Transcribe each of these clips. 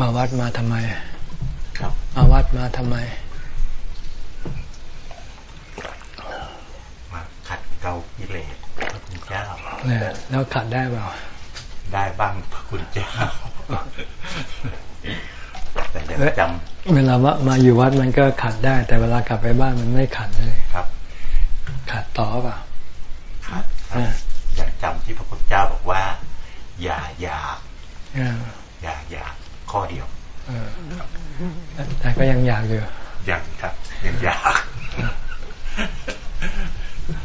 มาวัดมาทำไมครับมาวัดมาทำไม มาขัดเกลากิเลสพระคุณเจ้าเนี่ยแล้วขัดได้เปล่าได้บ้างพระคุณเจ้าแต่ยังจเวลามามาอยู่วัดมันก็ขัดได้ แต่เวลากลับไปบ้านมันไม่ขัดเลยำครับ ขัดต่อเปล่าขัดครับอ่ายังจำที่พระคุณเจ้าบอกว่า อย่าอยาก ข้อเดียวเออแต่ก็ยังอยากอยู่ยังครับ ยังอยาก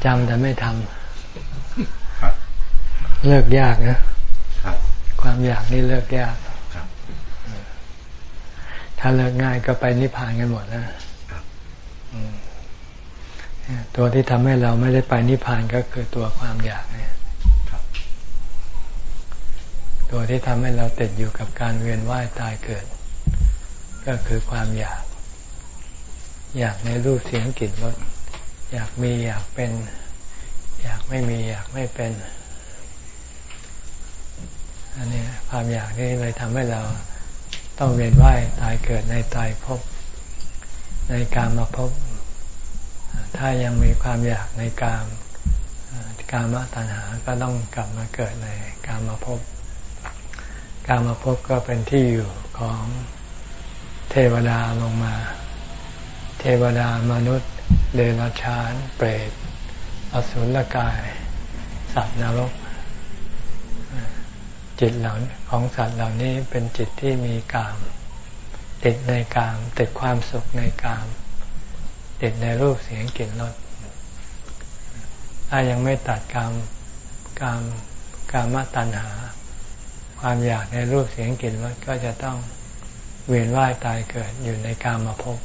จำแต่ไม่ทำครับเลิกยากนะครับความอยากนี่เลิกยากครับถ้าเลิกง่ายก็ไปนิพพานกันหมดนะครับอืมตัวที่ทำให้เราไม่ได้ไปนิพพานก็คือตัวความอยากเนี่ยครับ ตัวที่ทำให้เราติดอยู่กับการเวียนว่ายตายเกิด ก็คือความอยาก อยากในรูปเสียงกลิ่นรสอยากมีอยากเป็น อยากไม่มีอยากไม่เป็น อันนี้ความอยากนี่เลยทำให้เราต้องเวียนว่ายตายเกิดในตายภพในการมาพบ ถ้ายังมีความอยากในการการมตัณหาก็ต้องกลับมาเกิดในการมาพบ การมาพบก็เป็นที่อยู่ของเทวดาลงมา เทวดามนุษย์เดรัจฉาน เปรต อสุรกาย สัตว์นรก จิตเหล่าของสัตว์เหล่านี้เป็นจิตที่มีกาม ติดในกาม ติดความสุขในกาม ติดในรูปเสียงกลิ่นรสถ้ายังไม่ตัดกามกามกามตัณหา ความอยากในรูปเสียงกลิ่นรสก็จะต้องเวียนว่ายตายเกิดอยู่ในกามภพ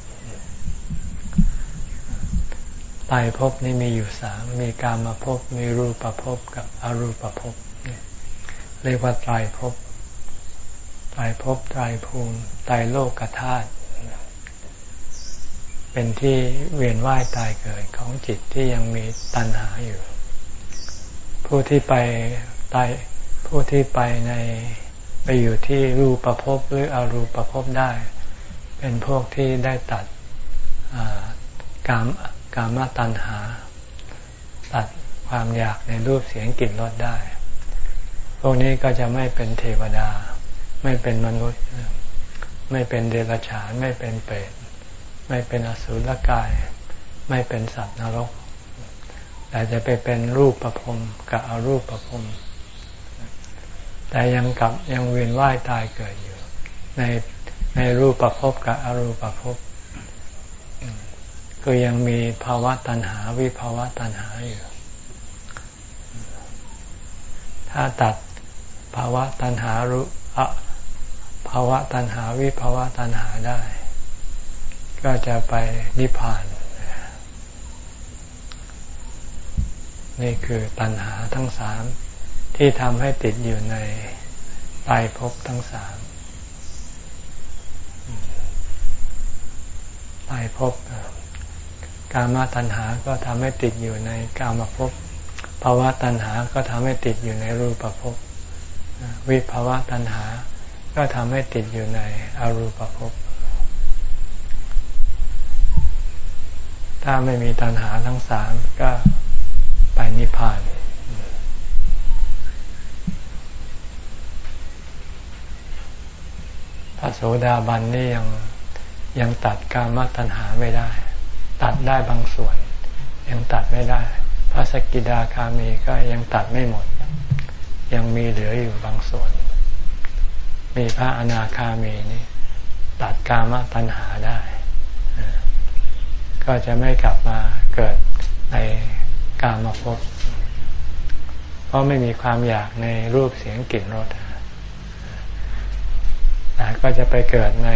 ตายภพนี่มีอยู่สามมีกามภพมีรูปภพกับอรูปภพเนี่ยเรียกว่าตายภพตายภพตายภูมิตายโลกธาตุเป็นที่เวียนว่ายตายเกิดของจิตที่ยังมีตัณหาอยู่ ผู้ที่ไปตาย ผู้ที่ไปในไปอยู่ที่รูปภพหรืออรูปภพได้ เป็นพวกที่ได้ตัดกามกามตัณหา ตัดความอยากในรูปเสียงกลิ่นรสได้ พวกนี้ก็จะไม่เป็นเทวดา ไม่เป็นมนุษย์ ไม่เป็นเดรัจฉาน ไม่เป็นเปรตไม่เป็นอสุรกาย ไม่เป็นสัตว์นรก แต่จะไปเป็นรูปประพรมกับอรูปประพรม แต่ยังกลับยังเวียนว่ายตายเกิดอยู่ ในในรูปประพบกับอรูปประพบก็ยังมีภาวะตัณหาวิภาวะตัณหาอยู่ ถ้าตัดภาวะตัณหารู้ภาวะตัณหาวิภาวะตัณหาได้ ก็จะไปนิพพาน นี่คือตัณหาทั้งสาม ที่ทำให้ติดอยู่ในตายภพทั้งสามตายภพกามาตัณหาก็ทำให้ติดอยู่ในกามภพภาวะตัณหาก็ทำให้ติดอยู่ในรูปภพวิภาวะตัณหา ก็ทำให้ติดอยู่ในอรูปภพถ้าไม่มีตัณหาทั้งสามก็ไปนิพพาน ระโสดาบันนี่ยังยังตัดกามตัณหาไม่ได้ ตัดได้บางส่วน ยังตัดไม่ได้ พระสกิดาคามีก็ยังตัดไม่หมด ยังมีเหลืออยู่บางส่วน มีพระอนาคามีนี่ ตัดกามตัณหาได้ ก็จะไม่กลับมาเกิดในกามภพเพราะไม่มีความอยากในรูปเสียงกลิ่นรส แต่ก็จะไปเกิดใน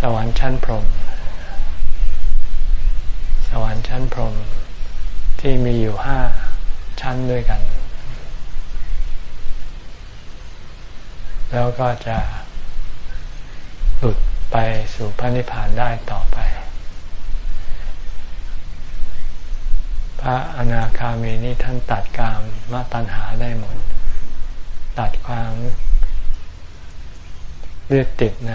สวรรค์ชั้นพรหม สวรรค์ชั้นพรหมที่มีอยู่ห้าชั้นด้วยกัน แล้วก็จะหลุดไปสู่พระนิพพานได้ต่อไป พระอนาคามีนี้ท่านตัดกามมาตัณหาได้หมด ตัดความ ยึดติดใน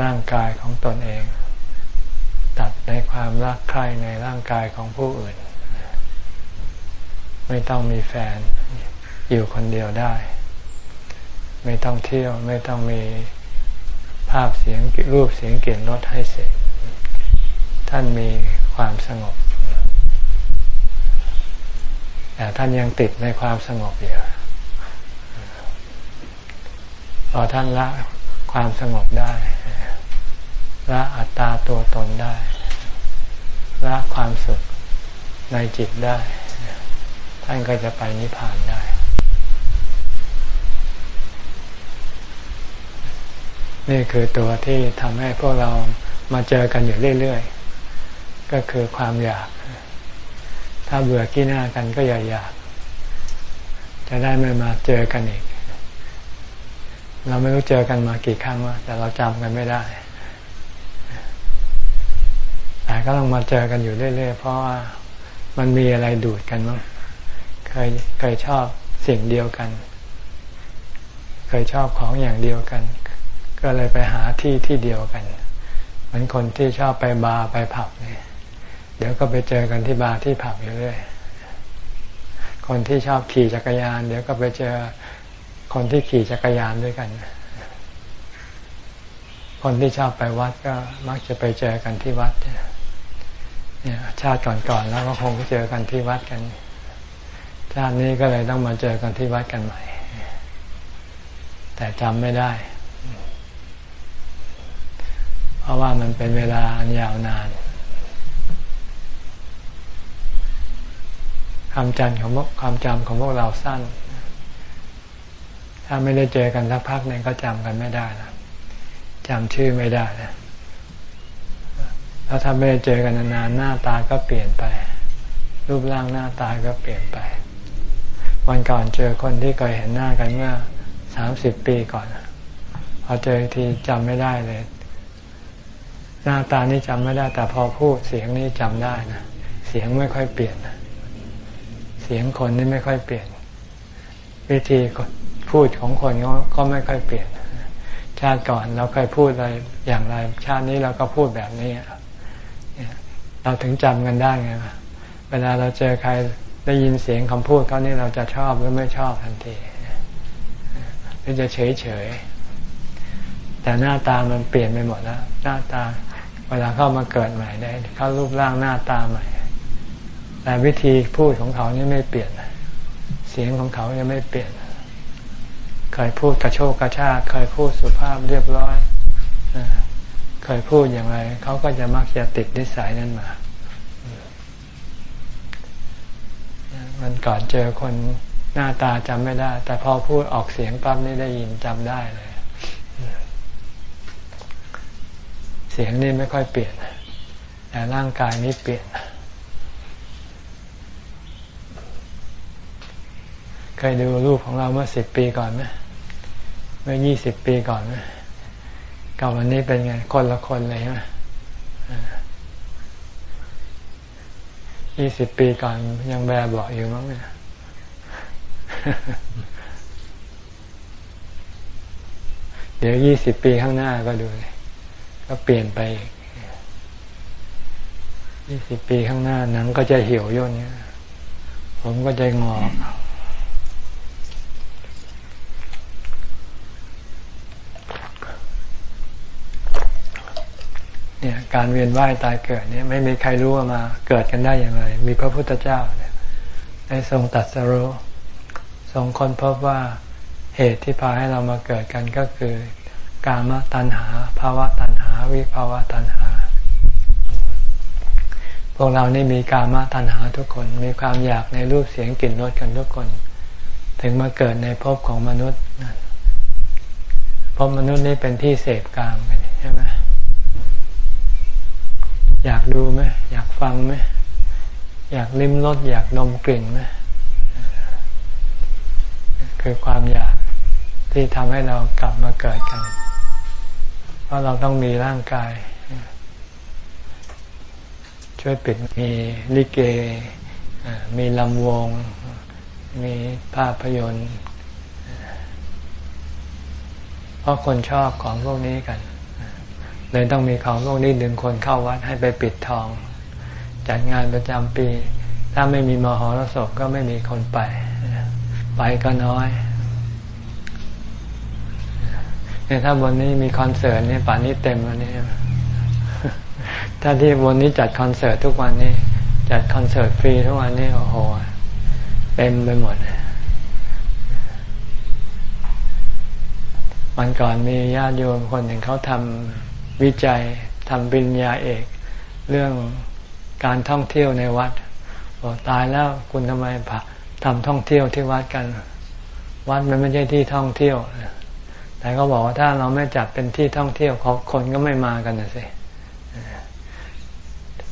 ร่างกายของตนเอง ตัดในความรักใคร่ในร่างกายของผู้อื่น ไม่ต้องมีแฟนอยู่คนเดียวได้ ไม่ต้องเที่ยวไม่ต้องมีภาพเสียงรูปเสียงกลิ่นรสให้เสพท่านมีความสงบ แต่ท่านยังติดในความสงบอยู่ พอท่านละความสงบได้ละอัตตาตัวตนได้ละความสุขในจิตได้ ท่านก็จะไปนิพพานได้ นี่คือตัวที่ทำให้พวกเรามาเจอกันอยู่เรื่อยๆ ก็คือความอยาก ถ้าเบื่อกี้หน้ากันก็อย่าอยาก จะได้ไม่มาเจอกันอีก เราไม่รู้เจอกันมากี่ครั้งแล้วแต่เราจำกันไม่ได้แต่ก็ต้องมาเจอกันอยู่เรื่อยๆ เพราะว่ามันมีอะไรดูดกันมั้งเคยเคยชอบสิ่งเดียวกัน เคยชอบของอย่างเดียวกัน ก็เลยไปหาที่ที่เดียวกันเหมือนคนที่ชอบไปบาร์ไปผับเนี่ยเดี๋ยวก็ไปเจอกันที่บาร์ที่ผับอยู่เรื่อยคนที่ชอบขี่จักรยาน เดี๋ยวก็ไปเจอ คนที่ขี่จักรยานด้วยกัน คนที่ชอบไปวัดก็มักจะไปเจอกันที่วัดเนี่ยชาติก่อนๆแล้วก็คงเจอกันที่วัดกัน ชาตินี้ก็เลยต้องมาเจอกันที่วัดกันใหม่ แต่จำไม่ได้ เพราะว่ามันเป็นเวลาอันยาวนานความจำของความจำของพวกเราสั้น ถ้าไม่ได้เจอกันสักพักหนึ่งก็จำกันไม่ได้นะจำชื่อไม่ได้นะแล้วถ้าไม่ได้เจอกันนานๆหน้าตาก็เปลี่ยนไป รูปร่างหน้าตาก็เปลี่ยนไป วันก่อนเจอคนที่เคยเห็นหน้ากันเมื่อสามสิบปีก่อนพอเจอทีจำไม่ได้เลย หน้าตานี่จำไม่ได้ แต่พอพูดเสียงนี่จำได้นะเสียงไม่ค่อยเปลี่ยนนะเสียงคนนี่ไม่ค่อยเปลี่ยน วิธี พูดของคนก็ไม่ค่อยเปลี่ยน ชาติก่อนเราเคยพูดอะไรอย่างไร ชาตินี้เราก็พูดแบบนี้เราถึงจำกันได้ไงเวลาเราเจอใครได้ยินเสียงคำพูดเขานี่เราจะชอบหรือไม่ชอบทันทีหรือจะเฉยเฉยแต่หน้าตามันเปลี่ยนไปหมดแล้ว หน้าตาเวลาเข้ามาเกิดใหม่ได้เขารูปร่างหน้าตาใหม่ แต่วิธีพูดของเขานี่ไม่เปลี่ยน เสียงของเขายังไม่เปลี่ยน เคยพูดกระโชกกระชากเคยพูดสุภาพเรียบร้อยเคยพูดอย่างไรเขาก็จะมักจะติดนิสัยนั้นมามันก่อนเจอคนหน้าตาจำไม่ได้ แต่พอพูดออกเสียงปั๊บนี่ได้ยินจำได้เลย เสียงนี่ไม่ค่อยเปลี่ยน แต่ร่างกายนี่เปลี่ยน เคยดูรูปของเราเมื่อสิบปีก่อนไหม มื่อยี่สิบปีก่อนกับวันนี้เป็นไง คนละคนเลยไหมยี่สิบปีก่อนยังแบบบอกอยู่มั้งเนี่ยเดี๋ยวยี่สิบปีข้างหน้าก็ดูเลยก็เปลี่ยนไปยี่สิบปีข้างหน้าหนังก็จะเหี่ยวย่นเนี่ยผมก็จะงอก เนี่ยการเวียนว่ายตายเกิดเนี่ยไม่มีใครรู้ว่ามาเกิดกันได้อย่างไร มีพระพุทธเจ้าเนี่ยได้ทรงตัดสรู้ทรงค้นพบว่าเหตุที่พาให้เรามาเกิดกันก็คือกามตัณหาภาวะตัณหา วิภาวะตัณหา พวกเรานี่มีกามตัณหาทุกคน มีความอยากในรูปเสียงกลิ่นรสกันทุกคน ถึงมาเกิดในภพของมนุษย์ภพมนุษย์นี่เป็นที่เสพกามกันใช่ไหม อยากดูไหมอยากฟังไหมอยากลิ้มรสอยากดมกลิ่นไหมคือความอยากที่ทำให้เรากลับมาเกิดกัน เพราะเราต้องมีร่างกาย ช่วยปิดมีลิเก มีลำวง มีภาพยนตร์ เพราะคนชอบของพวกนี้กัน เลยต้องมีของพวกนี้ดึงคนเข้าวัดให้ไปปิดทอง จัดงานประจำปี ถ้าไม่มีมหรสพก็ไม่มีคนไป ไปก็น้อยเนี่ยถ้าวันนี้มีคอนเสิร์ตเนี่ยป่านนี้เต็มวันนี้ถ้าที่วันนี้จัดคอนเสิร์ตทุกวันนี้ จัดคอนเสิร์ตฟรีทุกวันนี้โอ้โหเต็มไปหมดวันก่อนมีญาติโยมคนหนึ่งเขาทำ วิจัยทำปริญญาเอก เรื่องการท่องเที่ยวในวัดบอกตายแล้วคุณทำไมทำท่องเที่ยวที่วัดกัน วัดมันไม่ใช่ที่ท่องเที่ยว แต่ก็บอกว่าถ้าเราไม่จัดเป็นที่ท่องเที่ยวคนก็ไม่มากันนะสิ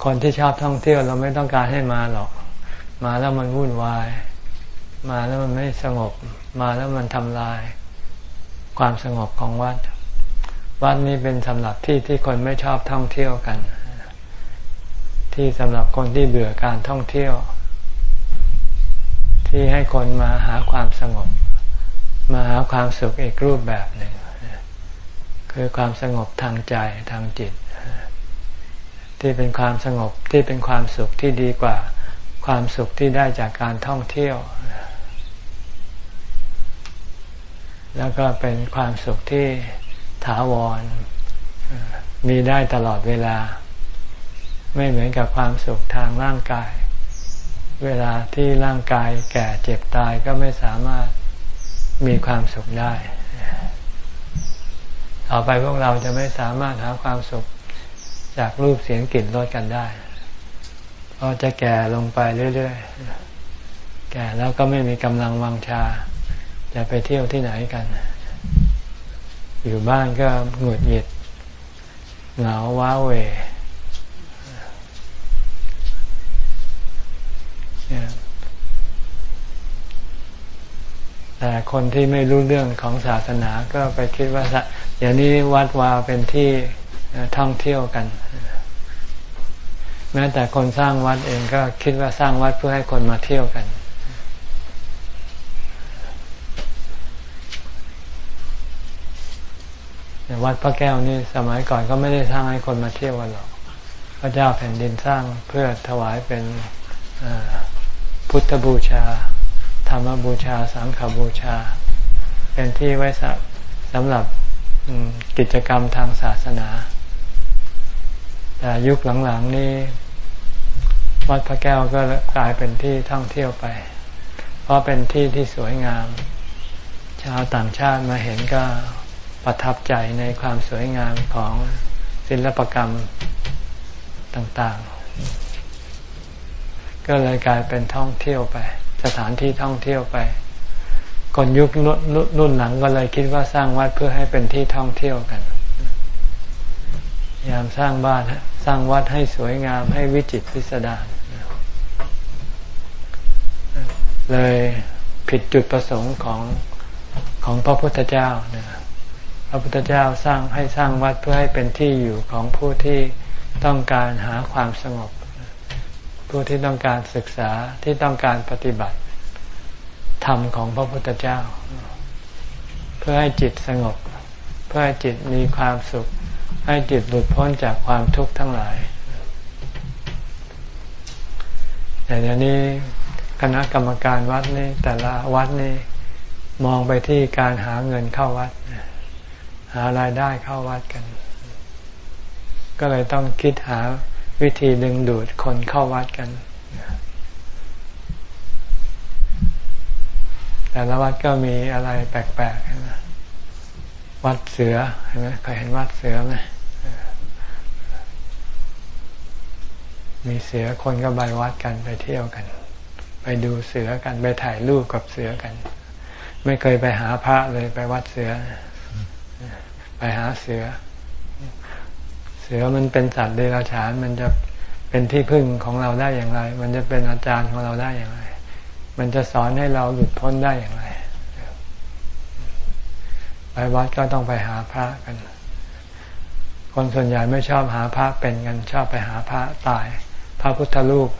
คนที่ชอบท่องเที่ยวเราไม่ต้องการให้มาหรอก มาแล้วมันวุ่นวาย มาแล้วมันไม่สงบ มาแล้วมันทำลาย ความสงบของวัด วัดนี้เป็นสำหรับที่ที่คนไม่ชอบท่องเที่ยวกัน ที่สำหรับคนที่เบื่อการท่องเที่ยว ที่ให้คนมาหาความสงบ มาหาความสุขอีกรูปแบบหนึ่งคือความสงบทางใจทางจิต ที่เป็นความสงบที่เป็นความสุขที่ดีกว่า ความสุขที่ได้จากการท่องเที่ยวแล้วก็เป็นความสุขที่ ถาวร มีได้ตลอดเวลา ไม่เหมือนกับความสุขทางร่างกาย เวลาที่ร่างกายแก่เจ็บตายก็ไม่สามารถมีความสุขได้ต่อไปพวกเราจะไม่สามารถหาความสุขจากรูปเสียงกลิ่นรสกันได้ เพราะจะแก่ลงไปเรื่อยๆ แก่แล้วก็ไม่มีกำลังวังชา จะไปเที่ยวที่ไหนกัน อยู่บ้านก็หงุดหงิดเหงาว้าเวแต่คนที่ไม่รู้เรื่องของศาสนาก็ไปคิดว่าอย่างนี้วัดวาเป็นที่ท่องเที่ยวกัน แม้แต่คนสร้างวัดเองก็คิดว่าสร้างวัดเพื่อให้คนมาเที่ยวกัน วัดพระแก้วนี่สมัยก่อนก็ไม่ได้สร้างให้คนมาเที่ยวกันหรอก พระเจ้าแผ่นดินสร้างเพื่อถวายเป็นพุทธบูชา ธรรมบูชา สังฆบูชา เป็นที่ไว้สำหรับกิจกรรมทางศาสนา แต่ยุคหลังๆนี้วัดพระแก้วก็กลายเป็นที่ท่องเที่ยวไป เพราะเป็นที่ที่สวยงาม ชาวต่างชาติมาเห็นก็ ประทับใจในความสวยงามของศิลปกรรมต่างๆ ก็เลยกลายเป็นท่องเที่ยวไป สถานที่ท่องเที่ยวไปคนยุครุ่นหลังก็เลยคิดว่าสร้างวัดเพื่อให้เป็นที่ท่องเที่ยวกันยามสร้างบ้านสร้างวัดให้สวยงามให้วิจิตรพิสดารเลยผิดจุดประสงค์ของของพระพุทธเจ้า พระพุทธเจ้าสร้างให้สร้างวัดเพื่อให้เป็นที่อยู่ของผู้ที่ต้องการหาความสงบ ผู้ที่ต้องการศึกษาที่ต้องการปฏิบัติธรรมของพระพุทธเจ้า เพื่อให้จิตสงบ เพื่อให้จิตมีความสุข ให้จิตหลุดพ้นจากความทุกข์ทั้งหลาย แต่เดี๋ยวนี้คณะกรรมการวัดนี่แต่ละวัดนี่มองไปที่การหาเงินเข้าวัด หารายได้เข้าวัดกัน ก็เลยต้องคิดหาวิธีดึงดูดคนเข้าวัดกัน แต่ละวัดก็มีอะไรแปลกๆวัดเสือเห็นไหมเคยเห็นวัดเสือไหมมีเสือคนก็ไปวัดกันไปเที่ยวกัน ไปดูเสือกันไปถ่ายรูปกับเสือกัน ไม่เคยไปหาพระเลยไปวัดเสือ ไปหาเสือ เสือมันเป็นสัตว์เดรัจฉาน มันจะเป็นที่พึ่งของเราได้อย่างไร มันจะเป็นอาจารย์ของเราได้อย่างไร มันจะสอนให้เราหลุดพ้นได้อย่างไร ไปวัดก็ต้องไปหาพระกัน คนส่วนใหญ่ไม่ชอบหาพระเป็นกัน ชอบไปหาพระตาย พระพุทธรูป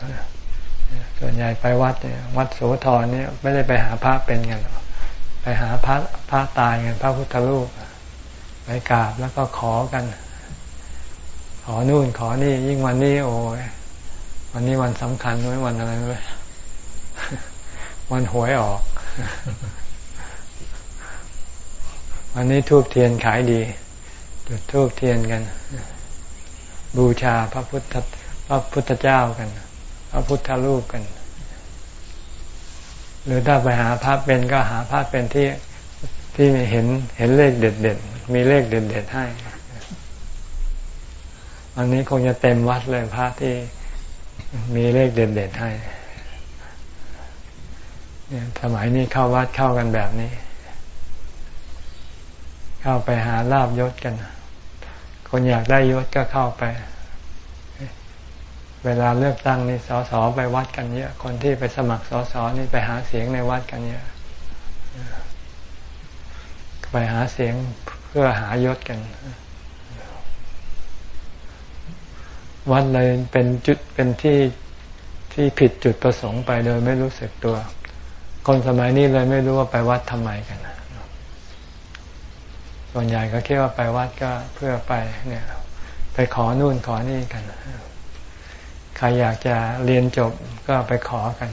ส่วนใหญ่ไปวัดเนี่ย วัดโสธรเนี่ย ไม่ได้ไปหาพระเป็นกันไปหาพระพระตายกันพระพุทธรูป ไปกราบแล้วก็ขอกัน ขอนู่นขอนี่ ยิ่งวันนี้ โอ้ยวันนี้วันสำคัญด้วยวันอะไรด้วยวันหวยออก วันนี้ทูบเทียนขายดี จุดทูบเทียนกัน บูชาพระพุทธพระพุทธเจ้ากัน พระพุทธรูปกัน หรือถ้าไปหาพระเป็นก็หาพระเป็นที่ที่เห็นเห็นเลขเด็ดเด็ด มีเลขเด็ดเด็ดให้อันนี้คงจะเต็มวัดเลยพระที่มีเลขเด็ดเด็ดให้เนี่ยสมัยนี้เข้าวัดเข้ากันแบบนี้ เข้าไปหาลาบยศกัน คนอยากได้ยศก็เข้าไป เวลาเลือกตั้งนี่สสไปวัดกันเยอะคนที่ไปสมัครสสนี่ไปหาเสียงในวัดกันเยอะไปหาเสียง เพื่อหายศกัน วัดเลยเป็นจุดเป็นที่ที่ผิดจุดประสงค์ไปโดยไม่รู้สึกตัว คนสมัยนี้เลยไม่รู้ว่าไปวัดทำไมกันส่วนใหญ่ก็คิดว่าไปวัดก็เพื่อไปเนี่ย ไปขอนู่นขอนี่กันใครอยากจะเรียนจบก็ไปขอกัน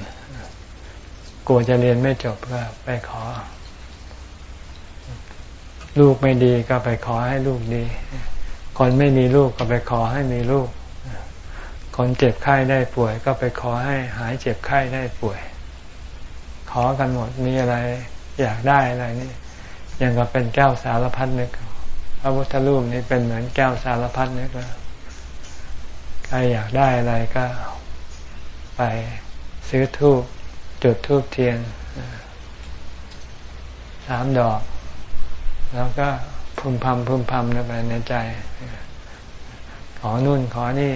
กลัวจะเรียนไม่จบก็ไปขอ ลูกไม่ดีก็ไปขอให้ลูกดี คนไม่มีลูกก็ไปขอให้มีลูก คนเจ็บไข้ได้ป่วย ก็ไปขอให้หายเจ็บไข้ได้ป่วย ขอกันหมดมีอะไรอยากได้อะไรนี่ยังก็เป็นแก้วสารพัดนึกพระพุทธรูปนี่เป็นเหมือนแก้วสารพัดนึกแล้วใครอยากได้อะไรก็ไปซื้อทูบจุดทูบเทียนสามดอก แล้วก็พึมพำพึมพำไปในใจ ขอนู่นขอนี่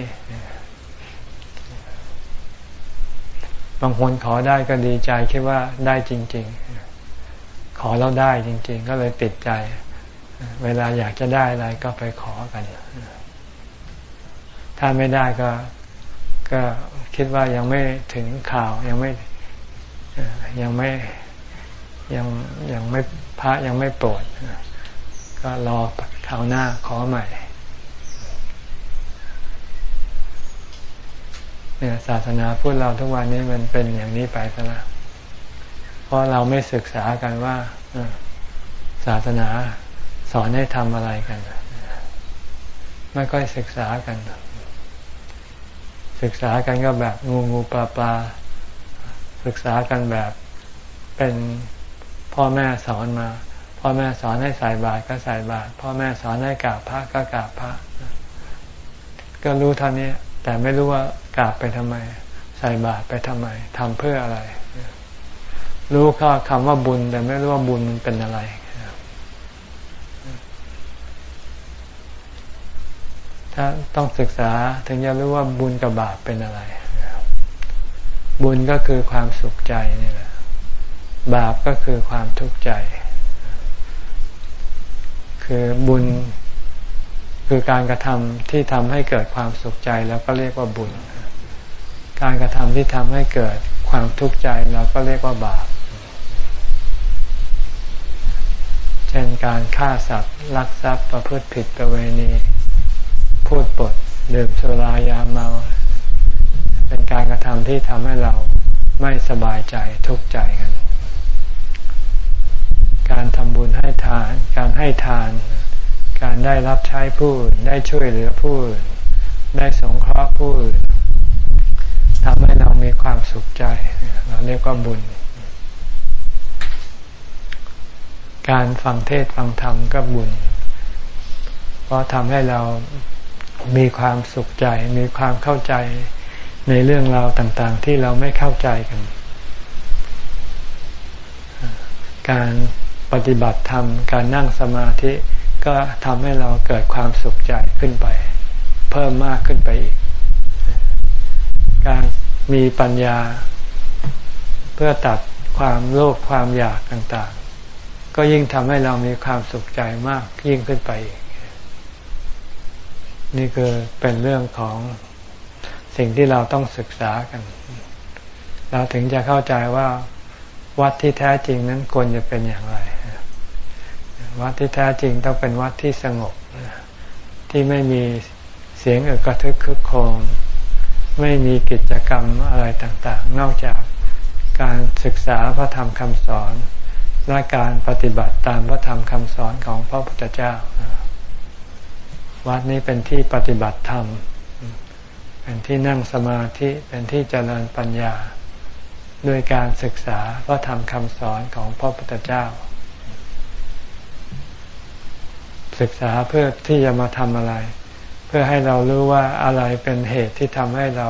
บางคนขอได้ก็ดีใจคิดว่าได้จริง ๆ ขอแล้วได้จริง ๆ ก็เลยติดใจ เวลาอยากจะได้อะไรก็ไปขอกัน ถ้าไม่ได้ก็ก็คิดว่ายังไม่ถึงข่าวยังไม่ยังไม่ยังยังไม่พระยังไม่โปรด ก็รอคราวหน้าขอใหม่เนี่ยศาสนาพูดเราทุกวันนี้มันเป็นอย่างนี้ไปซะล้วเพราะเราไม่ศึกษากันว่าศาสนาสอนให้ทำอะไรกัน ไม่ค่อยศึกษากัน ศึกษากันก็แบบงูงูปลาปลาศึกษากันแบบเป็นพ่อแม่สอนมา พ่อแม่สอนให้ใส่บาตรก็ใส่บาตรพ่อแม่สอนให้กราบพระก็กราบพระก็รู้เท่านี้แต่ไม่รู้ว่ากราบไปทำไม ใส่บาตรไปทำไมทำเพื่ออะไร รู้แค่คำว่าบุญแต่ไม่รู้ว่าบุญมันเป็นอะไรถ้าต้องศึกษาถึงจะรู้ว่าบุญกับบาปเป็นอะไร บุญก็คือความสุขใจนี่แหละ บาปก็คือความทุกข์ใจ คือบุญคือการกระทำที่ทำให้เกิดความสุขใจแล้วก็เรียกว่าบุญ การกระทำที่ทำให้เกิดความทุกข์ใจเราก็เรียกว่าบาป เช่นการฆ่าสัตว์ลักทรัพย์ประพฤติผิดประเวณี พูดปดดื่มสุรายาเมา เป็นการกระทำที่ทำให้เราไม่สบายใจทุกข์ใจกัน การทำบุญให้ทาน การให้ทาน การได้รับใช้ผู้อื่นได้ช่วยเหลือผู้อื่นได้สงเคราะห์ผู้อื่นทำให้เรามีความสุขใจ เราเรียกว่าบุญ การฟังเทศฟังธรรมก็บุญ เพราะทำให้เรามีความสุขใจ มีความเข้าใจในเรื่องราวต่างๆ ที่เราไม่เข้าใจกัน การ ปฏิบัติธรรม การนั่งสมาธิก็ทำให้เราเกิดความสุขใจขึ้นไป เพิ่มมากขึ้นไปอีก การมีปัญญา เพื่อตัดความโลภความอยากต่างๆ ก็ยิ่งทำให้เรามีความสุขใจมากยิ่งขึ้นไปอีก นี่คือเป็นเรื่องของสิ่งที่เราต้องศึกษากัน เราถึงจะเข้าใจว่าวัดที่แท้จริงนั้นควรจะเป็นอย่างไร วัดที่แท้จริงต้องเป็นวัดที่สงบ ที่ไม่มีเสียงอึกระทึกคึกโครมไม่มีกิจกรรมอะไรต่างๆ นอกจากการศึกษาพระธรรมคำสอน และการปฏิบัติตามพระธรรมคำสอนของพระพุทธเจ้า วัดนี้เป็นที่ปฏิบัติธรรม เป็นที่นั่งสมาธิ เป็นที่เจริญปัญญา ด้วยการศึกษาพระธรรมคำสอนของพระพุทธเจ้า ศึกษาเพื่อที่จะมาทำอะไร เพื่อให้เรารู้ว่าอะไรเป็นเหตุที่ทำให้เรา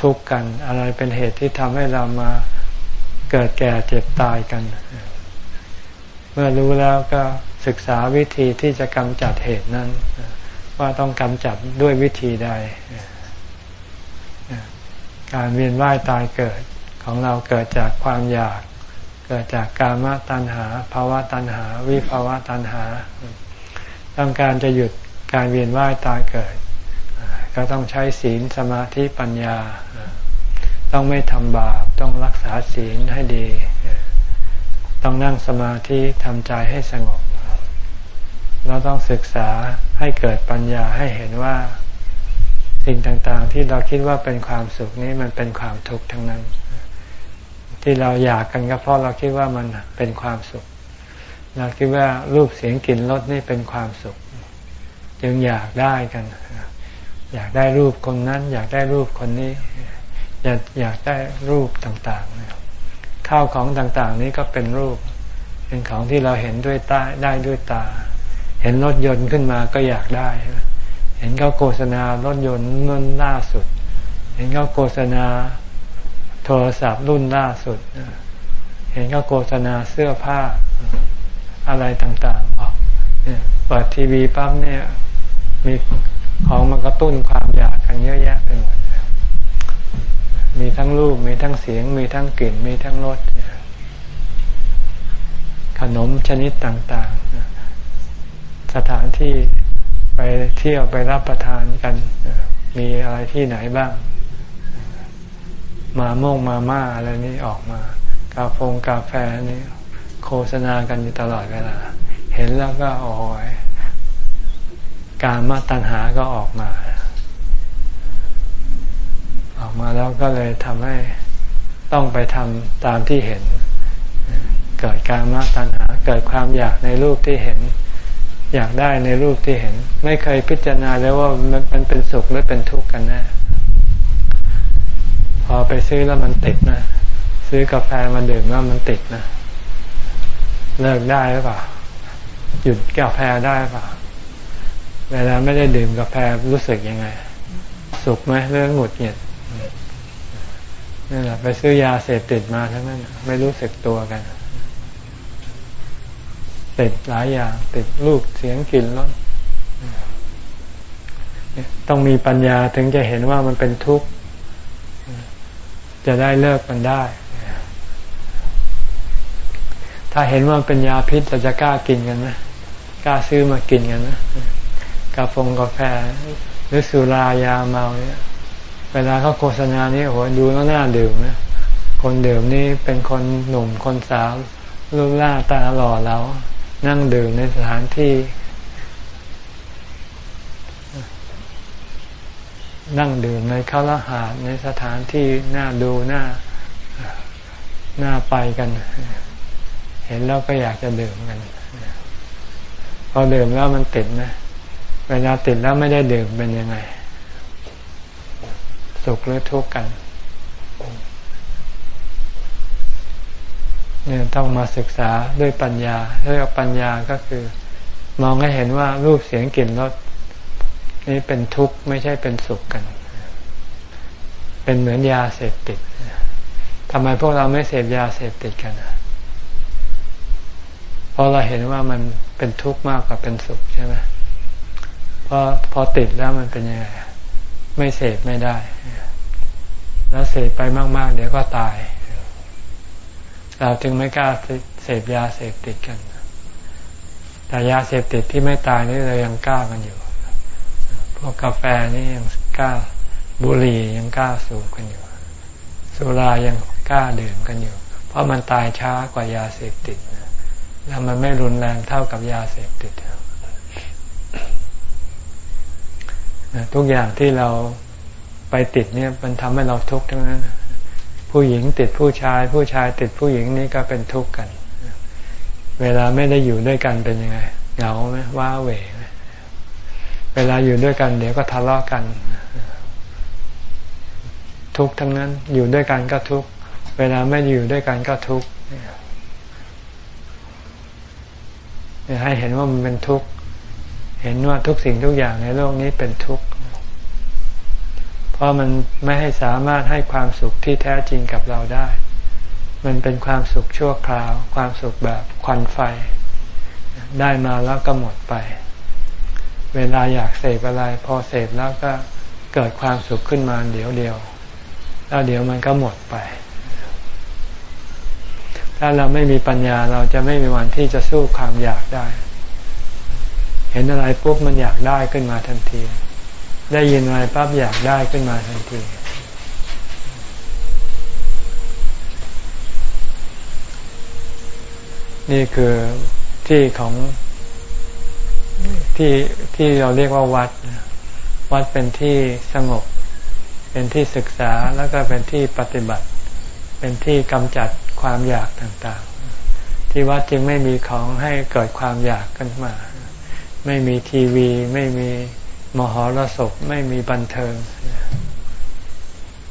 ทุกข์กัน อะไรเป็นเหตุที่ทำให้เรามาเกิดแก่เจ็บตายกัน เมื่อรู้แล้วก็ศึกษาวิธีที่จะกำจัดเหตุนั้น ว่าต้องกำจัดด้วยวิธีใด การเวียนว่ายตายเกิดของเราเกิดจากความอยาก เกิดจากกามตัณหาภาวะตัณหา วิภาวะตัณหา ต้องการจะหยุดการเวียนว่ายตายเกิด ก็ต้องใช้ศีลสมาธิปัญญา ต้องไม่ทำบาป ต้องรักษาศีลให้ดี ต้องนั่งสมาธิทำใจให้สงบ เราต้องศึกษาให้เกิดปัญญาให้เห็นว่าสิ่งต่างๆ ที่เราคิดว่าเป็นความสุขนี้มันเป็นความทุกข์ทั้งนั้น ที่เราอยากกันก็เพราะเราคิดว่ามันเป็นความสุข เราคิดว่ารูปเสียงกลิ่นรสนี่เป็นความสุข จึงอยากได้กัน อยากได้รูปคนนั้น อยากได้รูปคนนี้ อยากอยากได้รูปต่างๆข้าวของต่างๆ นี้ก็เป็นรูป เป็นของที่เราเห็นด้วยตาได้ด้วยตา เห็นรถยนต์ขึ้นมาก็อยากได้ เห็นเขาโฆษณารถยนต์รุ่นล่าสุด เห็นเขาโฆษณาโทรศัพท์รุ่นล่าสุด เห็นเขาโฆษณาเสื้อผ้า อะไรต่างๆออกเปิดทีวีปั๊บเนี่ย มีของมากระตุ้นความอยากกันเยอะแยะไปหมดมีทั้งรูป มีทั้งเสียง มีทั้งกลิ่น มีทั้งรสขนมชนิดต่างๆ สถานที่ไปเที่ยวไปรับประทานกัน มีอะไรที่ไหนบ้าง มาโม่งมาม่าอะไรนี้ออกมากาฟงกาแฟนี่ โฆษณากันอยู่ตลอดเวลา เห็นแล้วก็โอ้ยการมาตัณหาก็ออกมา ออกมาแล้วก็เลยทำให้ต้องไปทำตามที่เห็น เกิดการมาตัณหา เกิดความอยากในรูปที่เห็น อยากได้ในรูปที่เห็น ไม่เคยพิจารณาเลยว่ามันเป็นสุขหรือเป็นทุกข์กันแน่พอไปซื้อแล้วมันติดนะ ซื้อกาแฟมาดื่มแล้วมันติดนะ เลิกได้หรือเปล่า หยุดกาแฟได้หรือเปล่า เวลาไม่ได้ดื่มกาแฟรู้สึกยังไง สุขไหมเรื่องหงุดหงิดนี่แหละไปซื้อยาเสพติดมาทั้งนั้นไม่รู้สึกตัวกันติดหลายอย่างติดรูปเสียงกลิ่นรสต้องมีปัญญาถึงจะเห็นว่ามันเป็นทุกข์ จะได้เลิกมันได้ ถ้าเห็นว่าเป็นยาพิษเราจะกล้ากินกันไหมกล้าซื้อมากินกันไหมกาแฟกาแฟหรือสุรายาเมาเนี่ยเวลาเขาโฆษณานี่โหดูแล้วน่าดื่มนะคนดื่มนี่เป็นคนหนุ่มคนสาวรูปร่างตาหล่อแล้ว นั่งดื่มในสถานที่นั่งดื่มในข้าวหาดในสถานที่น่าดูน่าน่าไปกันเห็นแล้วก็อยากจะดื่มกัน พอดื่มแล้วมันติดนะ เวลาติดแล้วไม่ได้ดื่มเป็นยังไง สุขหรือทุกข์กันเนี่ยต้องมาศึกษาด้วยปัญญาเรียกปัญญาก็คือ มองให้เห็นว่ารูปเสียงกลิ่นรสนี่เป็นทุกข์ไม่ใช่เป็นสุขกัน เป็นเหมือนยาเสพติดทำไมพวกเราไม่เสพยาเสพติดกัน เพราะเราเห็นว่ามันเป็นทุกข์มากกว่าเป็นสุขใช่ไหมเพอพอติดแล้วมันเป็นยังไงไม่เสพไม่ได้ แล้วเสพไปมาก ๆ เดี๋ยวก็ตาย เราจึงไม่กล้าเสพยาเสพติดกัน แต่ยาเสพติดที่ไม่ตายนี่เรายังกล้ากันอยู่ พวกกาแฟนี่ยังกล้าบุหรี่ยังกล้าสูบกันอยู่ สุรายังกล้าดื่มกันอยู่ เพราะมันตายช้ากว่ายาเสพติด แล้วมันไม่รุนแรงเท่ากับยาเสพติดทุกอย่างที่เราไปติดเนี่ยมันทำให้เราทุกข์ทั้งนั้น ผู้หญิงติดผู้ชาย ผู้ชายติดผู้หญิงนี่ก็เป็นทุกข์กัน เวลาไม่ได้อยู่ด้วยกันเป็นยังไงเหงาไหมว้าเหวเวลาอยู่ด้วยกัน เดี๋ยวก็ทะเลาะกัน ทุกข์ทั้งนั้น อยู่ด้วยกันก็ทุกข์เวลาไม่อยู่ด้วยกันก็ทุกข์ ให้เห็นว่ามันเป็นทุกข์ เห็นว่าทุกสิ่งทุกอย่างในโลกนี้เป็นทุกข์ เพราะมันไม่ให้สามารถให้ความสุขที่แท้จริงกับเราได้ มันเป็นความสุขชั่วคราว ความสุขแบบควันไฟ ได้มาแล้วก็หมดไป เวลาอยากเสพอะไร พอเสพแล้วก็เกิดความสุขขึ้นมาเดี๋ยวเดียว แล้วเดี๋ยวมันก็หมดไป ถ้าเราไม่มีปัญญาเราจะไม่มีวันที่จะสู้ความอยากได้ เห็นอะไรปุ๊บมันอยากได้ขึ้นมาทันที ได้ยินอะไรปั๊บอยากได้ขึ้นมาทันที นี่คือที่ของที่ที่เราเรียกว่าวัด วัดเป็นที่สงบ เป็นที่ศึกษาแล้วก็เป็นที่ปฏิบัติ เป็นที่กำจัด ความอยากต่างๆ ที่วัดจึงไม่มีของให้เกิดความอยากกันมา ไม่มีทีวี ไม่มีมหรสพไม่มีบันเทิง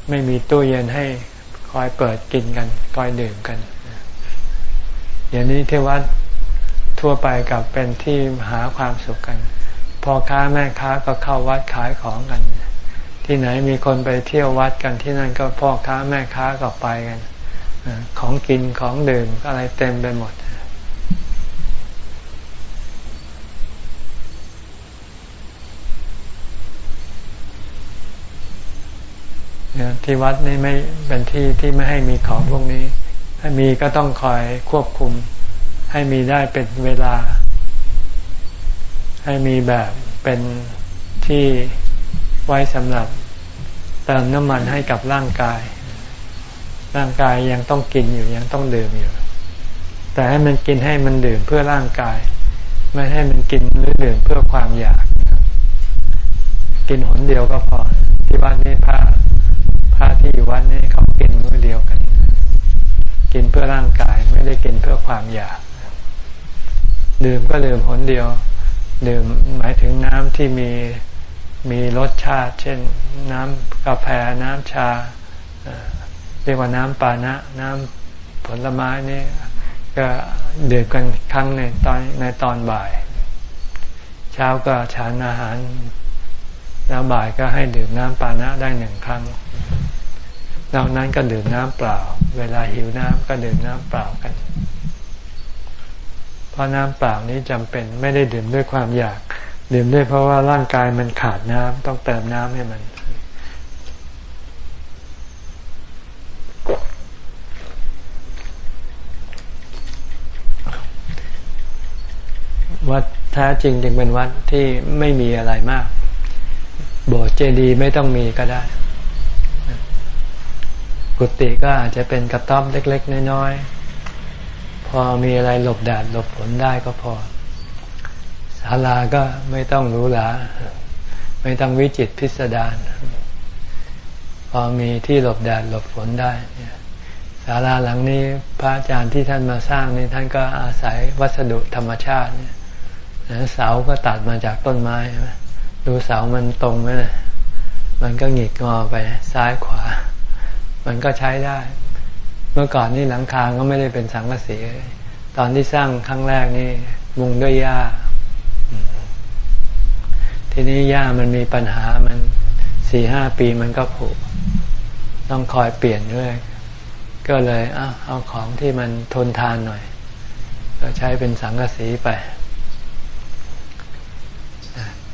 ไม่มีตู้เย็นให้คอยเปิดกินกันคอยดื่มกันอย่างนี้ที่วัดทั่วไปกับเป็นที่หาความสุขกันพ่อค้าแม่ค้าก็เข้าวัดขายของกัน ที่ไหนมีคนไปเที่ยววัดกันที่นั่นก็พ่อค้าแม่ค้าก็ไปกัน ของกินของดื่มอะไรเต็มไปหมด ที่วัดนี่ไม่เป็นที่ที่ไม่ให้มีของพวกนี้ ถ้ามีก็ต้องคอยควบคุม ให้มีได้เป็นเวลา ให้มีแบบเป็นที่ไว้สำหรับเติมน้ำมันให้กับร่างกาย ร่างกายยังต้องกินอยู่ยังต้องดื่มอยู่ แต่ให้มันกินให้มันดื่มเพื่อร่างกาย ไม่ให้มันกินหรือดื่มเพื่อความอยาก กินหนเดียวก็พอ ที่วัดนี้พระพระที่อยู่วัดนี้เขากินมื้อเดียวกัน กินเพื่อร่างกายไม่ได้กินเพื่อความอยาก ดื่มก็ดื่มหนเดียว ดื่มหมายถึงน้ำที่มีมีรสชาติ เช่น น้ำกาแฟน้ำชา เรียกว่าน้ำปานะ น้ำผลไม้นี่ก็ดื่มกันครั้งในตอนในตอนบ่าย เช้าก็ฉานอาหาร แล้วบ่ายก็ให้ดื่มน้ำปานะได้หนึ่งครั้งนอกนั้นก็ดื่มน้ำเปล่า เวลาหิวน้ำก็ดื่มน้ำเปล่ากัน เพราะน้ำเปล่านี้จำเป็นไม่ได้ดื่มด้วยความอยาก ดื่มด้วยเพราะว่าร่างกายมันขาดน้ำต้องเติมน้ำให้มัน วัดแท้จริงจึงเป็นวัดที่ไม่มีอะไรมาก โบสถ์เจดีย์ไม่ต้องมีก็ได้ กุฏิก็อาจจะเป็นกระต๊อบเล็ก ๆ น้อยๆพอมีอะไรหลบแดดหลบฝนได้ก็พอศาลาก็ไม่ต้องหรูหราไม่ต้องวิจิตพิสดารพอมีที่หลบแดดหลบฝนได้ศาลาหลังนี้พระอาจารย์ที่ท่านมาสร้างนี่ท่านก็อาศัยวัสดุธรรมชาติเนี่ย เสาก็ตัดมาจากต้นไม้ ดูเสามันตรงไหมนะมันก็หงิกงอไปซ้ายขวา มันก็ใช้ได้ เมื่อก่อนนี่หลังคาก็ไม่ได้เป็นสังกะสี ตอนที่สร้างครั้งแรกนี่มุงด้วยหญ้า ทีนี้หญ้ามันมีปัญหามันสี่ห้าปีมันก็ผุ ต้องคอยเปลี่ยนด้วย ก็เลยเอาเอาของที่มันทนทานหน่อย ก็ใช้เป็นสังกะสีไป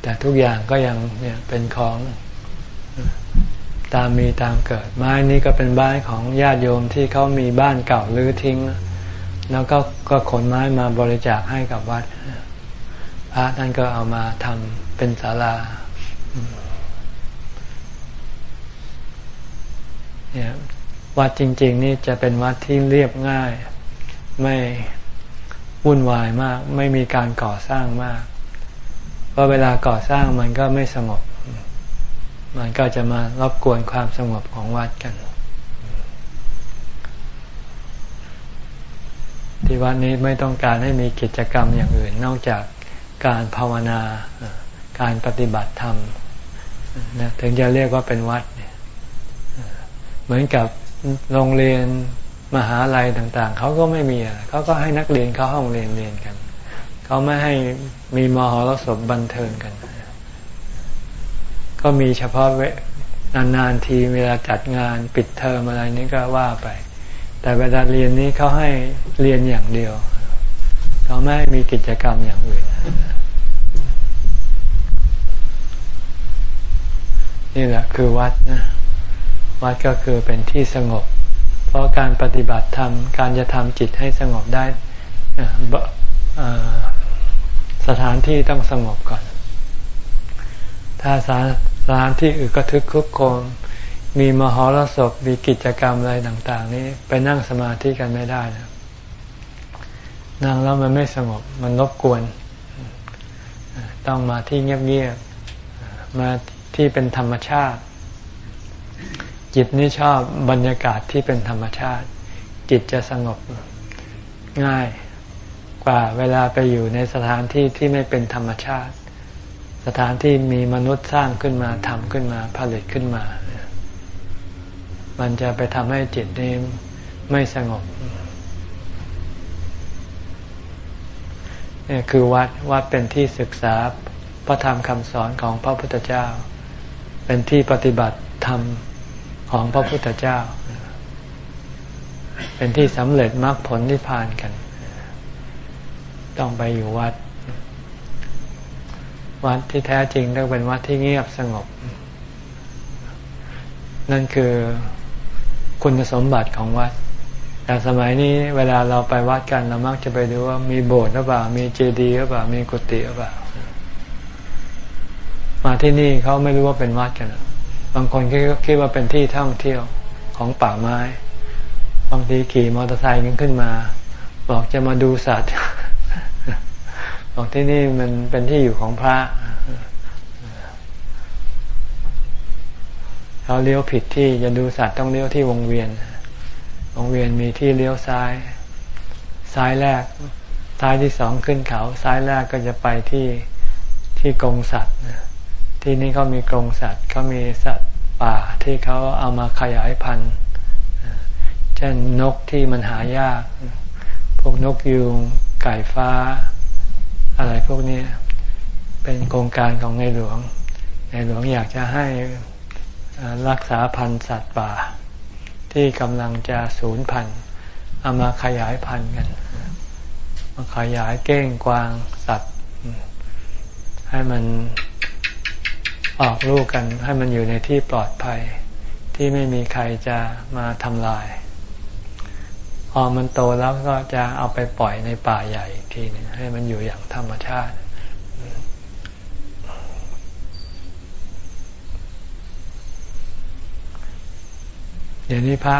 แต่ทุกอย่างก็ยังเนี่ยเป็นของตามมีตามเกิด ไม้นี้ก็เป็นบ้านของญาติโยมที่เขามีบ้านเก่ารื้อทิ้ง แล้วก็ก็ขนไม้มาบริจาคให้กับวัด พระท่านก็เอามาทำเป็นศาลาเนี่ยวัดจริง ๆ นี่จะเป็นวัดที่เรียบง่าย ไม่วุ่นวายมาก ไม่มีการก่อสร้างมาก ราะเวลาก่อสร้างมันก็ไม่สงบ มันก็จะมารบกวนความสงบของวัดกัน ที่วัดนี้ไม่ต้องการให้มีกิจกรรมอย่างอื่น นอกจากการภาวนา การปฏิบัติธรรมถึงจะเรียกว่าเป็นวัดเหมือนกับโรงเรียนมหาลัยต่าง ๆ เขาก็ไม่มีเขาก็ให้นักเรียนเข้าห้องเรียนเรียนกัน เขาไม่ให้มีมหรสพบันเทิงกัน ก็มีเฉพาะเวนานๆทีเวลาจัดงานปิดเทอมอะไรนี้ก็ว่าไป แต่เวลาเรียนนี้เขาให้เรียนอย่างเดียว เขาไม่ให้มีกิจกรรมอย่างอื่นนี่แหละคือวัดนะวัดก็คือเป็นที่สงบ เพราะการปฏิบัติธรรม การจะทำจิตให้สงบได้ สถานที่ต้องสงบก่อน ถ้าสถานที่อื่นก็ทึกคุกโคมมีมหรสพมีกิจกรรมอะไรต่าง ๆ นี้ไปนั่งสมาธิกันไม่ได้นะนั่งแล้วมันไม่สงบมันรบกวน ต้องมาที่เงียบๆมาที่เป็นธรรมชาติ จิตนี่ชอบบรรยากาศที่เป็นธรรมชาติ จิตจะสงบง่าย กว่าเวลาไปอยู่ในสถานที่ที่ไม่เป็นธรรมชาติ สถานที่มีมนุษย์สร้างขึ้นมาทำขึ้นมาผลิตขึ้นมา มันจะไปทำให้จิตนี้ไม่สงบนี่คือวัดวัดเป็นที่ศึกษาพระธรรมคำสอนของพระพุทธเจ้า เป็นที่ปฏิบัติธรรมของพระพุทธเจ้า เป็นที่สำเร็จมรรคผลที่ผ่านกัน ต้องไปอยู่วัด วัดที่แท้จริงต้องเป็นวัดที่เงียบสงบ นั่นคือคุณสมบัติของวัด แต่สมัยนี้เวลาเราไปวัดกันเรามักจะไปดูว่ามีโบสถ์หรือเปล่า มีเจดีย์หรือเปล่า มีกุฏิหรือเปล่า มาที่นี่เขาไม่รู้ว่าเป็นวัดกันบางคนคิดว่าเป็นที่ท่องเที่ยวของป่าไม้ บางทีขี่มอเตอร์ไซค์กันขึ้นมา บอกจะมาดูสัตว์ บอกที่นี่มันเป็นที่อยู่ของพระเขาเลี้ยวผิดที่จะดูสัตว์ต้องเลี้ยวที่วงเวียน วงเวียนมีที่เลี้ยวซ้าย ซ้ายแรก ซ้ายที่สองขึ้นเขา ซ้ายแรกก็จะไปที่ที่กรงสัตว์ที่นี่เขามีกรงสัตว์เขามีสัตว์ป่าที่เขาเอามาขยายพันธุ์เช่นนกที่มันหายาก พวกนกยูง ไก่ฟ้า อะไรพวกนี้เป็นโครงการของในหลวง ในหลวงอยากจะให้รักษาพันธุ์สัตว์ป่า ที่กำลังจะสูญพันธุ์เอามาขยายพันธุ์กันมาขยายเก้งกวางสัตว์ ให้มันออกลูกกัน ให้มันอยู่ในที่ปลอดภัย ที่ไม่มีใครจะมาทำลาย อมันโตแล้วก็จะเอาไปปล่อยในป่าใหญ่อีกทีนึงให้มันอยู่อย่างธรรมชาติ เดี๋ยวนี้พระ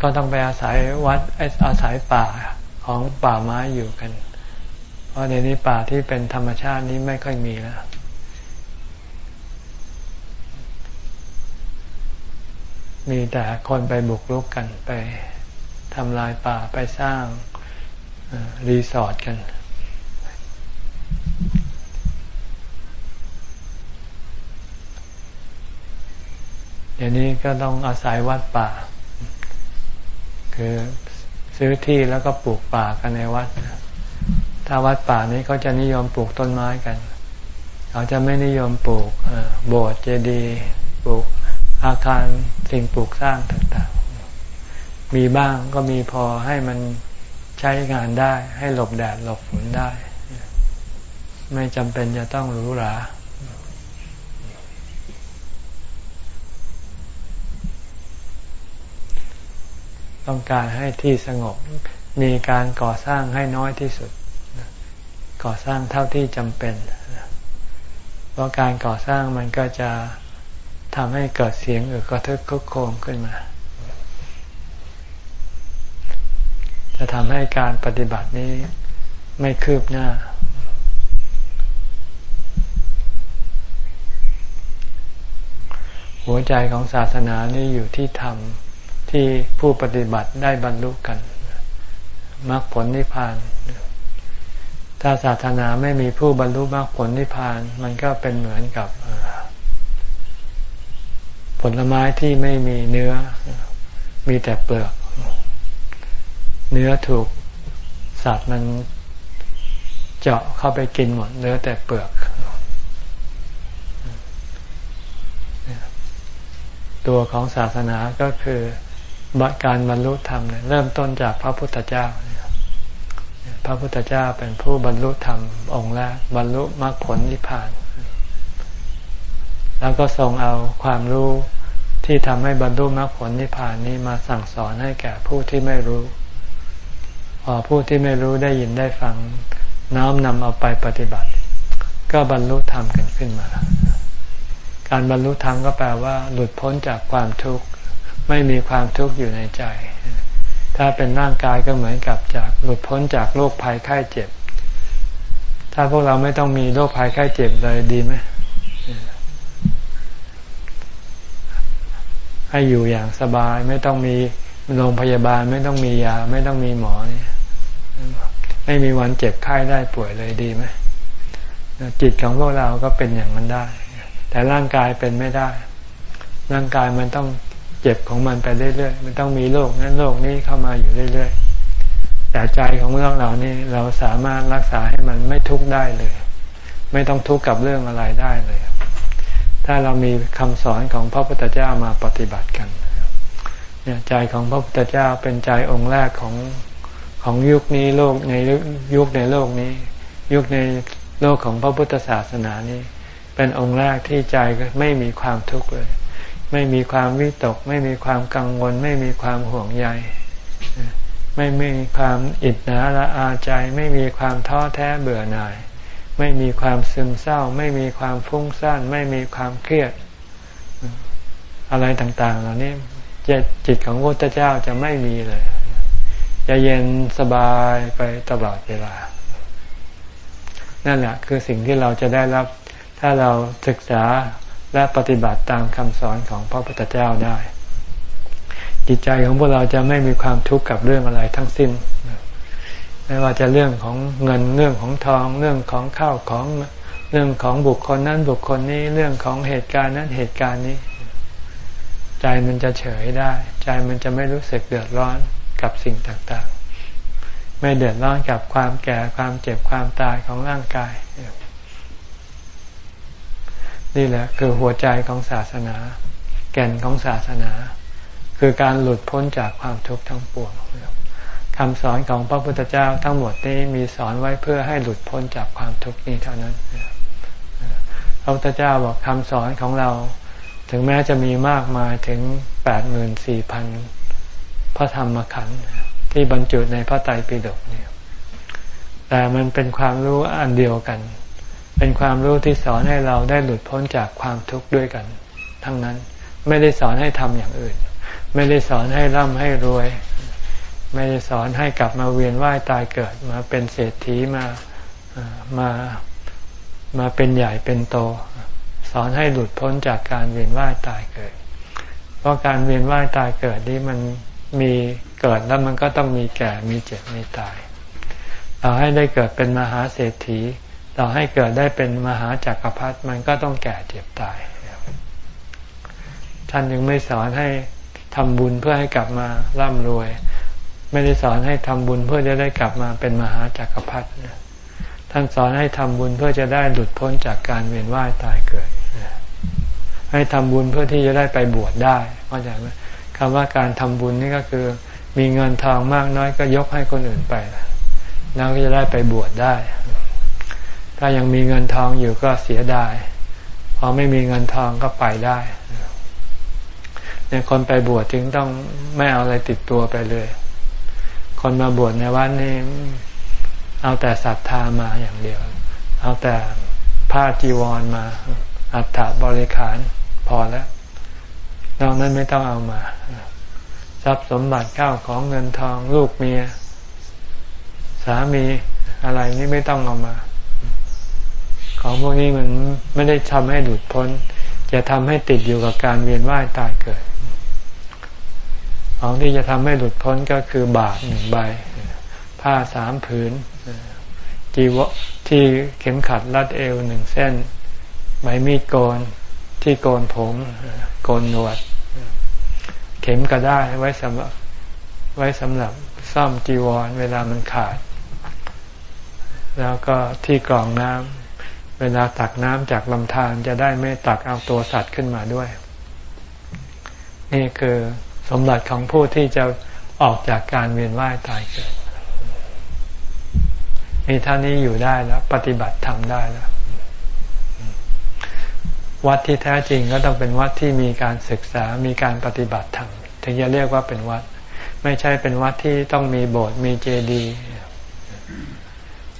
ก็ต้องไปอาศัยวัดอาศัยป่าของป่าไม้อยู่กัน เพราะเดี๋ยวนี้ป่าที่เป็นธรรมชาตินี้ไม่ค่อยมีแล้วมีแต่คนไปบุกรุกกันไป ทำลายป่าไปสร้างรีสอร์ทกัน เดี๋ยวนี้ก็ต้องอาศัยวัดป่า คือซื้อที่แล้วก็ปลูกป่ากันในวัด ถ้าวัดป่านี้เขาจะนิยมปลูกต้นไม้กัน เขาจะไม่นิยมปลูกโบสถ์เจดีย์ปลูกอาคารสิ่งปลูกสร้างต่างๆ มีบ้างก็มีพอให้มันใช้งานได้ ให้หลบแดดหลบฝนได้ ไม่จำเป็นจะต้องหรูหราต้องการให้ที่สงบ มีการก่อสร้างให้น้อยที่สุด ก่อสร้างเท่าที่จำเป็น เพราะการก่อสร้างมันก็จะทำให้เกิดเสียงอึกระทึกคุกโคมขึ้นมา จะทำให้การปฏิบัตินี้ไม่คืบหน้า หัวใจของศาสนานี่อยู่ที่ธรรมที่ผู้ปฏิบัติได้บรรลุกันมรรคผลนิพพาน ถ้าศาสนาไม่มีผู้บรรลุมรรคผลนิพพาน มันก็เป็นเหมือนกับผลไม้ที่ไม่มีเนื้อ มีแต่เปลือก เนื้อถูกสัตว์มันเจาะเข้าไปกินหมดเนื้อแต่เปลือก ตัวของศาสนาก็คือการบรรลุธรรมเริ่มต้นจากพระพุทธเจ้า พระพุทธเจ้าเป็นผู้บรรลุธรรมองค์แรกบรรลุมรรคผลนิพพาน แล้วก็ทรงเอาความรู้ที่ทำให้บรรลุมรรคผลนิพพานนี้มาสั่งสอนให้แก่ผู้ที่ไม่รู้ ผู้ที่ไม่รู้ได้ยินได้ฟังน้อมนำเอาไปปฏิบัติ ก็บรรลุธรรมกันขึ้นมา การบรรลุธรรมก็แปลว่า หลุดพ้นจากความทุกข์ไม่มีความทุกข์อยู่ในใจ ถ้าเป็นร่างกายก็เหมือนกับจากหลุดพ้นจากโรคภัยไข้เจ็บ ถ้าพวกเราไม่ต้องมีโรคภัยไข้เจ็บเลยดีไหมให้อยู่อย่างสบายไม่ต้องมีโรงพยาบาลไม่ต้องมียา ไม่ต้องมีหมอเนี่ย ไม่มีวันเจ็บไข้ได้ป่วยเลยดีไหมจิตของพวกเราก็เป็นอย่างมันได้ แต่ร่างกายเป็นไม่ได้ ร่างกายมันต้องเจ็บของมันไปเรื่อยๆ มันต้องมีโรคนั้นโรคนี้เข้ามาอยู่เรื่อยๆ แต่ใจของพวกเรานี่เราสามารถรักษาให้มันไม่ทุกข์ได้เลย ไม่ต้องทุกข์กับเรื่องอะไรได้เลย ถ้าเรามีคำสอนของพระพุทธเจ้ามาปฏิบัติกันเนี่ยใจของพระพุทธเจ้าเป็นใจองค์แรกของ ของยุคนี้โลกในยุคในโลกนี้ ยุคในโลกของพระพุทธศาสนานี้ เป็นองค์แรกที่ใจไม่มีความทุกข์เลย ไม่มีความวิตก ไม่มีความกังวล ไม่มีความห่วงใย ไม่มีความอิจฉาละอาใจ ไม่มีความท้อแท้เบื่อหน่าย ไม่มีความซึมเศร้า ไม่มีความฟุ้งซ่านไม่มีความเครียด อะไรต่าง ๆ เหล่านี้จิตของพระพุทธเจ้าจะไม่มีเลย จะเย็นสบายไปตลอดเวลา นั่นแหละคือสิ่งที่เราจะได้รับ ถ้าเราศึกษาและปฏิบัติตามคำสอนของพระพุทธเจ้าได้ จิตใจของพวกเราจะไม่มีความทุกข์กับเรื่องอะไรทั้งสิ้น ไม่ว่าจะเรื่องของเงินเรื่องของทอง เรื่องของข้าวของเรื่องของบุคคลนั้นบุคคลนี้เรื่องของเหตุการณ์นั้นเหตุการณ์นี้ ใจมันจะเฉยได้ ใจมันจะไม่รู้สึกเดือดร้อน กับสิ่งต่างๆ ไม่เดือดร้อนกับความแก่ความเจ็บความตายของร่างกาย นี่แหละคือหัวใจของศาสนา แก่นของศาสนา คือการหลุดพ้นจากความทุกข์ทั้งปวงคำสอนของพระพุทธเจ้าทั้งหมดนี้มีสอนไว้เพื่อให้หลุดพ้นจากความทุกข์นี้เท่านั้นพระพุทธเจ้าบอกคำสอนของเรา ถึงแม้จะมีมากมายถึงแปดหมื่นสี่พัน พระธรรมขันธ์ที่บรรจุในพระไตรปิฎกเนี่ย แต่มันเป็นความรู้อันเดียวกัน เป็นความรู้ที่สอนให้เราได้หลุดพ้นจากความทุกข์ด้วยกัน ทั้งนั้นไม่ได้สอนให้ทำอย่างอื่น ไม่ได้สอนให้ร่ำให้รวย ไม่ได้สอนให้กลับมาเวียนว่ายตายเกิดมาเป็นเศรษฐีมามามาเป็นใหญ่เป็นโต สอนให้หลุดพ้นจากการเวียนว่ายตายเกิด เพราะการเวียนว่ายตายเกิดนี้มัน มีเกิดแล้วมันก็ต้องมีแก่มีเจ็บมีตายต่อให้ได้เกิดเป็นมหาเศรษฐีต่อให้เกิดได้เป็นมหาจักรพรรดิมันก็ต้องแก่เจ็บตาย ท่านยังไม่สอนให้ทำบุญเพื่อให้กลับมาร่ำรวย ไม่ได้สอนให้ทำบุญเพื่อจะได้กลับมาเป็นมหาจักรพรรดิท่านสอนให้ทำบุญเพื่อจะได้หลุดพ้นจากการเวียนว่ายตายเกิด ให้ทำบุญเพื่อที่จะได้ไปบวชได้เข้าใจไหม คำว่าการทำบุญนี่ก็คือ มีเงินทองมากน้อยก็ยกให้คนอื่นไปแล้วก็จะได้ไปบวชได้ ถ้ายังมีเงินทองอยู่ก็เสียดายพอไม่มีเงินทองก็ไปได้เนี่ยคนไปบวชถึงต้องไม่เอาอะไรติดตัวไปเลย คนมาบวชในวัดนี่เอาแต่ศรัทธามาอย่างเดียว เอาแต่ผ้าจีวรมา อัฐบริขารพอแล้ว นอกนั้นไม่ต้องเอามา ทรัพย์สมบัติข้าวของเงินทองลูกเมีย สามีอะไรนี่ไม่ต้องเอามา ของพวกนี้มันไม่ได้ทำให้หลุดพ้น จะทำให้ติดอยู่กับการเวียนว่ายตายเกิด ของที่จะทำให้หลุดพ้นก็คือบาทหนึ่งใบ ผ้าสามผืนจีวะที่เข็มขัดรัดเอวหนึ่งเส้นใบมีดโกน ที่โกนผมโกนหนวด เข็มก็ได้ไว้สำหรับไว้สำหรับซ่อมจีวรเวลามันขาด แล้วก็ที่กรองน้ำเวลาตักน้ำจากลำธารจะได้ไม่ตักเอาตัวสัตว์ขึ้นมาด้วย นี่คือสมบัติของผู้ที่จะออกจากการเวียนว่ายตายเกิดมีท่านนี้อยู่ได้แล้ว ปฏิบัติทำได้แล้ว วัดที่แท้จริงก็ต้องเป็นวัดที่มีการศึกษา มีการปฏิบัติธรรมถึงจะเรียกว่าเป็นวัด ไม่ใช่เป็นวัดที่ต้องมีโบสถ์มีเจดีย์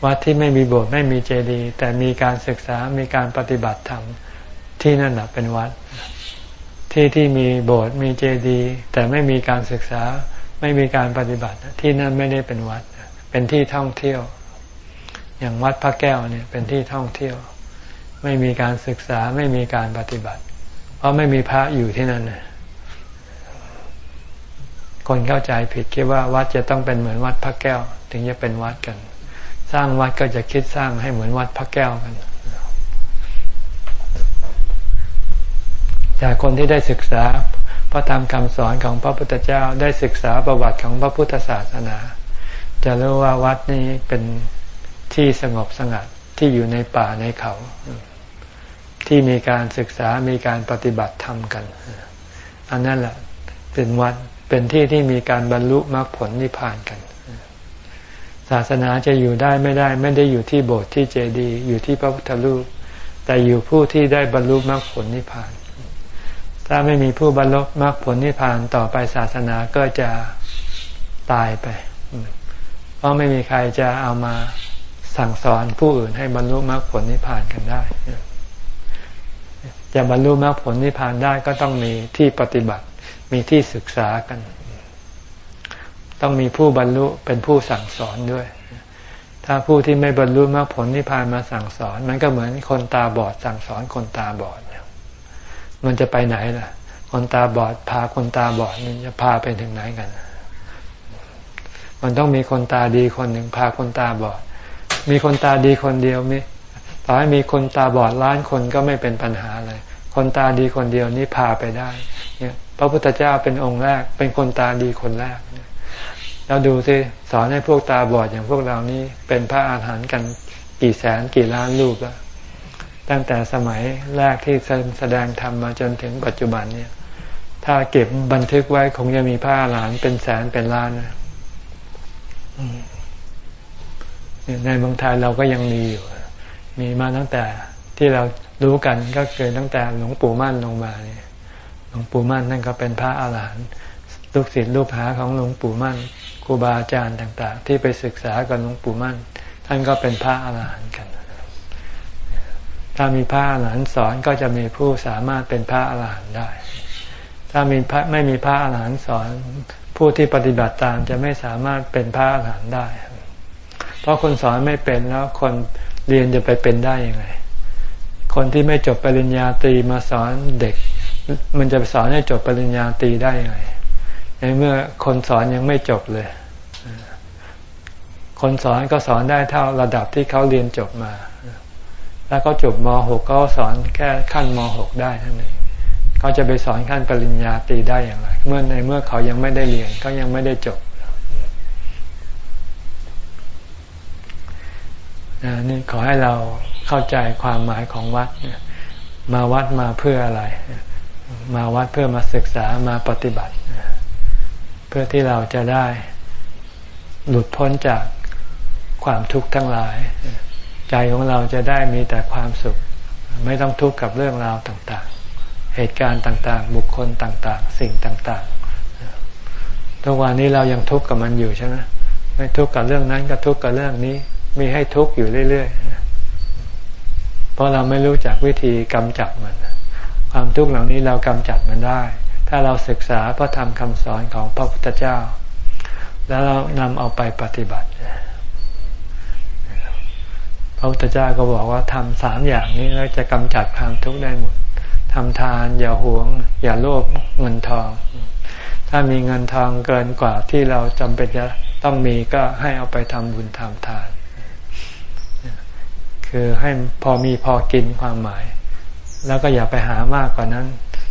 วัดที่ไม่มีโบสถ์ไม่มีเจดีย์แต่มีการศึกษา มีการปฏิบัติธรรมที่นั่นเป็นวัด ที่ที่มีโบสถ์มีเจดีย์แต่ไม่มีการศึกษา ไม่มีการปฏิบัติที่นั่นไม่ได้เป็นวัด เป็นที่ท่องเที่ยว อย่างวัดพระแก้วเนี่ยเป็นที่ท่องเที่ยว ไม่มีการศึกษาไม่มีการปฏิบัติ เพราะไม่มีพระอยู่ที่นั่นคนเข้าใจผิดคิดว่าวัดจะต้องเป็นเหมือนวัดพระแก้ว ถึงจะเป็นวัดกัน สร้างวัดก็จะคิดสร้างให้เหมือนวัดพระแก้วกันแต่คนที่ได้ศึกษาพระธรรมคำสอนของพระพุทธเจ้าได้ศึกษาประวัติของพระพุทธศาสนา จะรู้ว่าวัดนี้เป็นที่สงบสงัดที่อยู่ในป่าในเขา ที่มีการศึกษามีการปฏิบัติธรรมกัน อันนั้นแหละเป็นวัดเป็นที่ที่มีการบรรลุมรรคผลนิพพานกัน ศาสนาจะอยู่ได้ไม่ได้ ไม่ได้อยู่ที่โบสถ์ที่เจดีย์อยู่ที่พระพุทธรูป แต่อยู่ผู้ที่ได้บรรลุมรรคผลนิพพาน ถ้าไม่มีผู้บรรลุมรรคผลนิพพานต่อไปศาสนาก็จะตายไป เพราะไม่มีใครจะเอามาสั่งสอนผู้อื่นให้บรรลุมรรคผลนิพพานกันได้ จะบรรลุมรรคผลนิพพานได้ก็ต้องมีที่ปฏิบัติ มีที่ศึกษากัน ต้องมีผู้บรรลุเป็นผู้สั่งสอนด้วย ถ้าผู้ที่ไม่บรรลุมรรคผลนิพพานมาสั่งสอน มันก็เหมือนคนตาบอดสั่งสอนคนตาบอด มันจะไปไหนล่ะ คนตาบอด พาคนตาบอดมันจะพาไปถึงไหนกัน มันต้องมีคนตาดีคนหนึ่งพาคนตาบอด มีคนตาดีคนเดียวมี ต่อให้มีคนตาบอดล้านคนก็ไม่เป็นปัญหาเลย คนตาดีคนเดียวนี้พาไปได้เนี่ยพระพุทธเจ้าเป็นองค์แรก เป็นคนตาดีคนแรกแล้วดูสิสอนให้พวกตาบอดอย่างพวกเรานี้เป็นพระอาหารหันต์กันกี่แสนกี่ล้านรูปแล้วตั้งแต่สมัยแรกที่แสดงธรรมมาจนถึงปัจจุบันเนี่ย ถ้าเก็บบันทึกไว้คงจะมีพระอาหารหันต์เป็นแสนเป็นล้านนะในเมืองไทยเราก็ยังมีอยู่ มีมาตั้งแต่ที่เรารู้กันก็เกิดตั้งแต่หลวงปู่มั่นลงมาเนี่ยหลวงปู่มั่นนั่นก็เป็นพระอาหารหันต์ลูกศิษย์ลูกหาของหลวงปู่มั่นครูบาอาจารย์ต่าง ๆ ที่ไปศึกษากับหลวงปู่มั่น ท่านก็เป็นพระอาหารหันต์กัน ถ้ามีพระอาหารหันต์สอนก็จะมีผู้สามารถเป็นพระอาหารหันต์ได้ ถ้ามีพระไม่มีพระอาหารหันต์สอนผู้ที่ปฏิบัติตามจะไม่สามารถเป็นพระอาหารหันต์ได้ เพราะคนสอนไม่เป็นแล้วคน เรียนจะไปเป็นได้ยังไง คนที่ไม่จบปริญญาตรีมาสอนเด็ก มันจะสอนให้จบปริญญาตรีได้ยังไงในเมื่อคนสอนยังไม่จบเลย คนสอนก็สอนได้เท่าระดับที่เขาเรียนจบมา แล้วก็จบม .6 ก็สอนแค่ขั้นม .6 ได้ท่านเองเขาจะไปสอนขั้นปริญญาตรีได้อย่างไร เมื่อในเมื่อเขายังไม่ได้เรียนเขายังไม่ได้จบ นี่ขอให้เราเข้าใจความหมายของวัด มาวัดมาเพื่ออะไร มาวัดเพื่อมาศึกษามาปฏิบัติ เพื่อที่เราจะได้หลุดพ้นจากความทุกข์ทั้งหลาย ใจของเราจะได้มีแต่ความสุข ไม่ต้องทุกข์กับเรื่องราวต่างๆ เหตุการณ์ต่างๆ บุคคลต่างๆ สิ่งต่างๆทุกวันนี้เรายังทุกข์กับมันอยู่ใช่ไหมไม่ทุกข์กับเรื่องนั้นก็ทุกข์กับเรื่องนี้ มีให้ทุกข์อยู่เรื่อยๆ เพราะเราไม่รู้จักวิธีกำจัดมัน ความทุกข์เหล่านี้เรากำจัดมันได้ ถ้าเราศึกษาพระธรรมคำสอนของพระพุทธเจ้า แล้วเรานำเอาไปปฏิบัติถระพุทธเจ้าก็บอกว่าทำสามอย่างนี้แล้วจะกำจัดความทุกข์ได้หมดทำทานอย่าหวง อย่าโลภเงินทอง ถ้ามีเงินทองเกินกว่าที่เราจำเป็นจะต้องมีก็ให้เอาไปทำบุญทำทาน คือให้พอมีพอกินความหมาย แล้วก็อย่าไปหามากกว่านั้น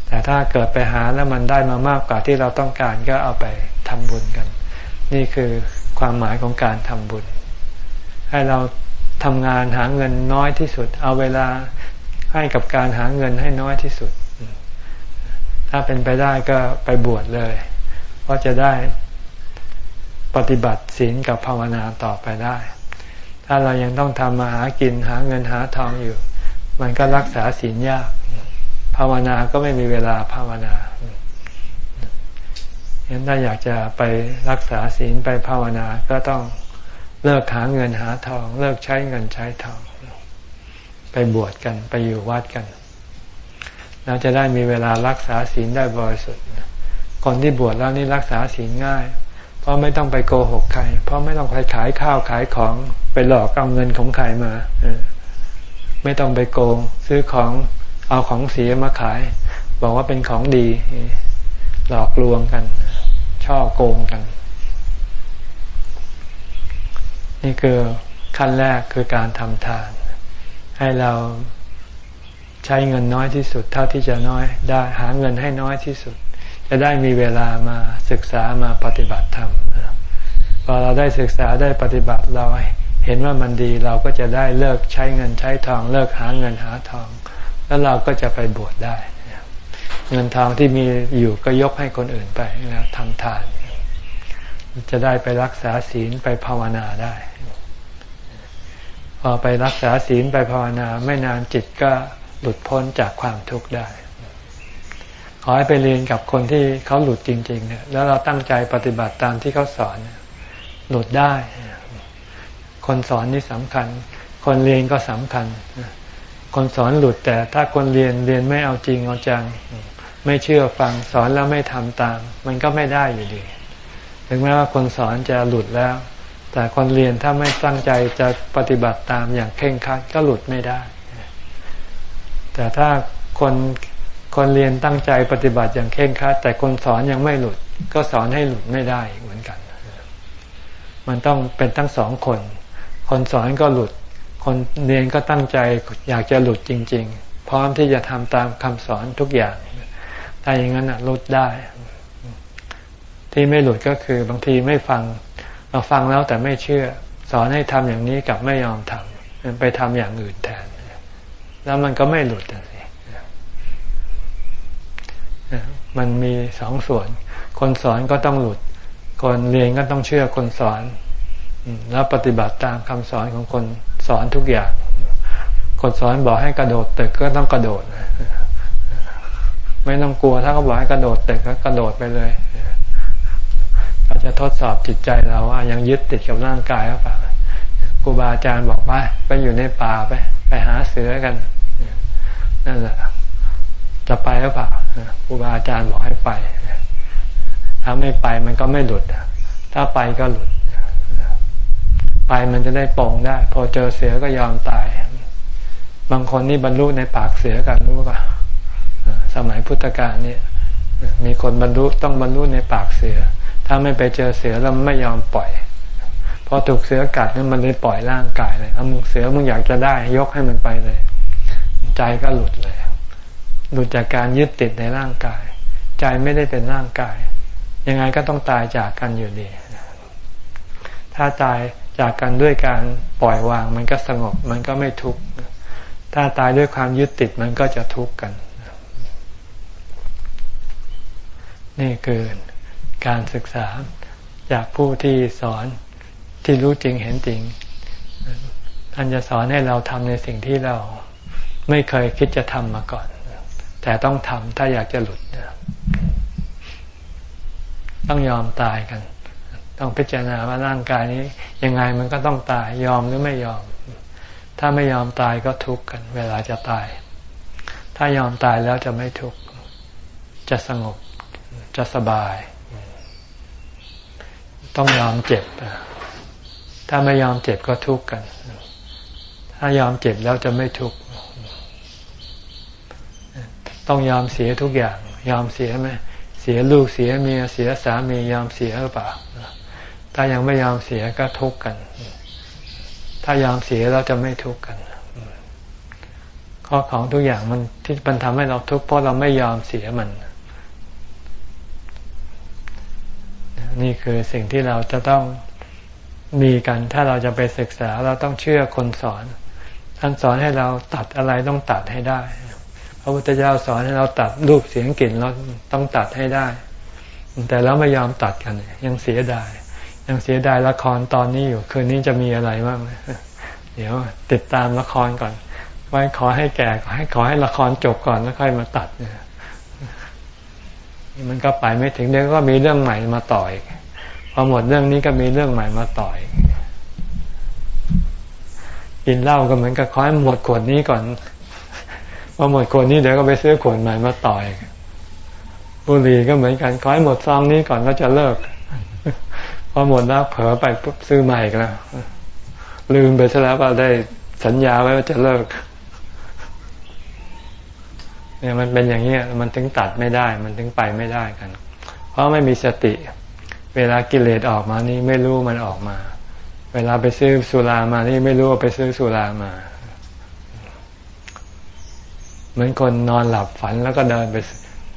แต่ถ้าเกิดไปหาแล้วมันได้มามากกว่าที่เราต้องการก็เอาไปทำบุญกัน นี่คือความหมายของการทำบุญ ให้เราทำงานหาเงินน้อยที่สุด เอาเวลาให้กับการหาเงินให้น้อยที่สุด ถ้าเป็นไปได้ก็ไปบวชเลยเพราะจะได้ปฏิบัติศีลกับภาวนาต่อไปได้ ถ้าเรายังต้องทำมาหากินหาเงินหาทองอยู่ มันก็รักษาศีลยาก ภาวนาก็ไม่มีเวลาภาวนาเห็นถ้าอยากจะไปรักษาศีลไปภาวนาก็ต้องเลิกหาเงินหาทอง เลิกใช้เงินใช้ทอง ไปบวชกันไปอยู่วัดกันเราจะได้มีเวลารักษาศีลได้บริสุทธิ์คนที่บวชแล้วนี่รักษาศีลง่าย เพราะไม่ต้องไปโกหกใคร เพราะไม่ต้องไปขายข้าวขายของ ไปหลอกเอาเงินของใครมาไม่ต้องไปโกง ซื้อของเอาของเสียมาขาย บอกว่าเป็นของดี หลอกลวงกัน ช่อโกงกัน นี่คือขั้นแรกคือการทำทาน ให้เราใช้เงินน้อยที่สุด เท่าที่จะน้อยได้หาเงินให้น้อยที่สุด จะได้มีเวลามาศึกษามาปฏิบัติธรรมพอเราได้ศึกษาได้ปฏิบัติเรา เห็นว่ามันดีเราก็จะได้เลิกใช้เงินใช้ทอง เลิกหาเงินหาทอง แล้วเราก็จะไปบวชได้ เงินทองที่มีอยู่ก็ยกให้คนอื่นไปนะทำทาน จะได้ไปรักษาศีลไปภาวนาได้ พอไปรักษาศีลไปภาวนา ไม่นานจิตก็หลุดพ้นจากความทุกข์ได้ขอให้ไปเรียนกับคนที่เขาหลุดจริง ๆ เนี่ย แล้วเราตั้งใจปฏิบัติตามที่เขาสอน หลุดได้ คนสอนนี่สำคัญ คนเรียนก็สำคัญ คนสอนหลุดแต่ถ้าคนเรียนเรียนไม่เอาจริงเอาจัง ไม่เชื่อฟังสอนแล้วไม่ทำตาม มันก็ไม่ได้อยู่ดี ถึงแม้ว่าคนสอนจะหลุดแล้ว แต่คนเรียนถ้าไม่ตั้งใจจะปฏิบัติตามอย่างเคร่งครัดก็หลุดไม่ได้ แต่ถ้าคนคนเรียนตั้งใจปฏิบัติอย่างเคร่งครัด แต่คนสอนยังไม่หลุด ก็สอนให้หลุดไม่ได้เหมือนกัน มันต้องเป็นทั้งสองคน คนสอนก็หลุด คนเรียนก็ตั้งใจอยากจะหลุดจริง ๆ พร้อมที่จะทำตามคำสอนทุกอย่างแต่อย่างนั้นหลุดได้ ที่ไม่หลุดก็คือบางทีไม่ฟัง เราฟังแล้วแต่ไม่เชื่อ สอนให้ทำอย่างนี้กับไม่ยอมทำไปทำอย่างอื่นแทน แล้วมันก็ไม่หลุดสิมันมีสองส่วน คนสอนก็ต้องหลุด คนเรียนก็ต้องเชื่อคนสอน แล้วปฏิบัติตามคำสอนของคนสอนทุกอย่าง คนสอนบอกให้กระโดดตึกก็ต้องกระโดด ไม่ต้องกลัวถ้าเขาบอกให้กระโดดตึกก็กระโดดไปเลยก็จะทดสอบจิตใจเราว่ายังยึดติดกับร่างกายหรือเปล่าครูบาอาจารย์บอกไปไปอยู่ในป่าไป ไปหาเสือกันนั่นแหละจะไปหรือเปล่าครูบาอาจารย์บอกให้ไปถ้าไม่ไปมันก็ไม่หลุดถ้าไปก็หลุด ไปมันจะได้ปองได้ พอเจอเสือก็ยอมตาย บางคนนี่บรรลุในปากเสือกันรู้ป่ะสมัยพุทธกาลเนี่ยมีคนบรรลุต้องบรรลุในปากเสือ ถ้าไม่ไปเจอเสือแล้วไม่ยอมปล่อยพอถูกเสือกัดนี่มันเลยปล่อยร่างกายเลยเอามึงเสือมึงอยากจะได้ ยกให้มันไปเลย ใจก็หลุดเลย หลุดจากการยึดติดในร่างกาย ใจไม่ได้เป็นร่างกาย ยังไงก็ต้องตายจากกันอยู่ดี ถ้าตาย จากกันด้วยการปล่อยวาง มันก็สงบ มันก็ไม่ทุกข์ถ้าตายด้วยความยึดติดมันก็จะทุกข์กัน นี่คือการศึกษาจากผู้ที่สอนที่รู้จริงเห็นจริงท่านจะสอนให้เราทำในสิ่งที่เราไม่เคยคิดจะทำมาก่อน แต่ต้องทำถ้าอยากจะหลุด ต้องยอมตายกัน ต้องพิจารณาว่าร่างกายนี้ยังไงมันก็ต้องตายยอมหรือไม่ยอม ถ้าไม่ยอมตายก็ทุกข์กัน เวลาจะตาย ถ้ายอมตายแล้วจะไม่ทุกข์จะสงบจะสบาย ต้องยอมเจ็บ ถ้าไม่ยอมเจ็บก็ทุกข์กัน ถ้ถ้ายอมเจ็บแล้วจะไม่ทุกข์ต้องยอมเสียทุกอย่าง ยอมเสียไหมเสียลูกเสียเมียเสียสามียอมเสียหรือเปล่า ถ้ายังไม่ยอมเสียก็ทุกข์กัน ถ้ายอมเสียเราจะไม่ทุกข์กันข้อของทุกอย่างมันที่มันทำให้เราทุกข์เพราะเราไม่ยอมเสียมัน นี่คือสิ่งที่เราจะต้องมีกัน ถ้าเราจะไปศึกษาเราต้องเชื่อคนสอน ท่านสอนให้เราตัดอะไรต้องตัดให้ได้ พระพุทธเจ้าสอนให้เราตัดรูปเสียงกลิ่นเราต้องตัดให้ได้ แต่เราไม่ยอมตัดกันยังเสียดาย ยังเสียดายละครตอนนี้อยู่คืนนี้จะมีอะไรบ้างเดี๋ยวติดตามละครก่อน ไว้ขอให้แก่ขอให้ขอให้ละครจบก่อนแล้วค่อยมาตัดเนี่ยมันก็ไปไม่ถึงเดี๋ยวก็มีเรื่องใหม่มาต่อยพอหมดเรื่องนี้ก็มีเรื่องใหม่มาต่อยกินเหล้าก็เหมือนกับขอให้หมดขวดนี้ก่อนพอหมดขวดนี้เดี๋ยวก็ไปซื้อขวดใหม่มาต่อยบุหรี่ก็เหมือนกันขอให้หมดซองนี้ก่อนก็จะเลิก พอหมดแล้วเผลอไปปุ๊บซื้อใหม่แล้ว ลืมไปซะแล้วว่าได้สัญญาไว้ว่าจะเลิก เนี่ยมันเป็นอย่างนี้มันถึงตัดไม่ได้ มันถึงไปไม่ได้กัน เพราะไม่มีสติ เวลากิเลสออกมานี่ไม่รู้มันออกมา เวลาไปซื้อสุรามานี่ไม่รู้ว่าไปซื้อสุรามา เหมือนคนนอนหลับฝันแล้วก็เดินไป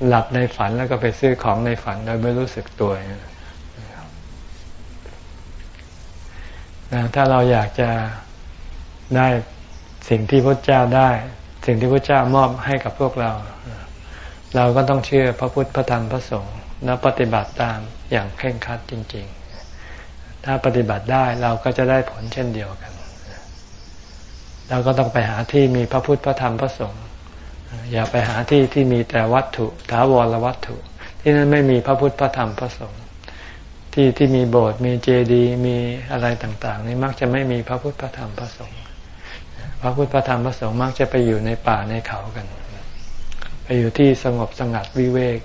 หลับในฝันแล้วก็ไปซื้อของในฝันโดยไม่รู้สึกตัวนะ ถ้าเราอยากจะได้สิ่งที่พระเจ้าได้ สิ่งที่พระเจ้ามอบให้กับพวกเรา เราก็ต้องเชื่อพระพุทธพระธรรมพระสงฆ์และปฏิบัติตามอย่างเคร่งครัดจริง ๆ ถ้าปฏิบัติได้เราก็จะได้ผลเช่นเดียวกัน เราก็ต้องไปหาที่มีพระพุทธพระธรรมพระสงฆ์อย่าไปหาที่ที่มีแต่วัตถุถาวรวัตถุ ที่นั้นไม่มีพระพุทธพระธรรมพระสงฆ์ ที่ที่มีโบสถ์มีเจดีย์มีอะไรต่าง ๆ นี่มักจะไม่มีพระพุทธพระธรรมพระสงฆ์พระพุทธพระธรรมพระสงฆ์มักจะไปอยู่ในป่าในเขากัน ไปอยู่ที่สงบสงัดวิเวก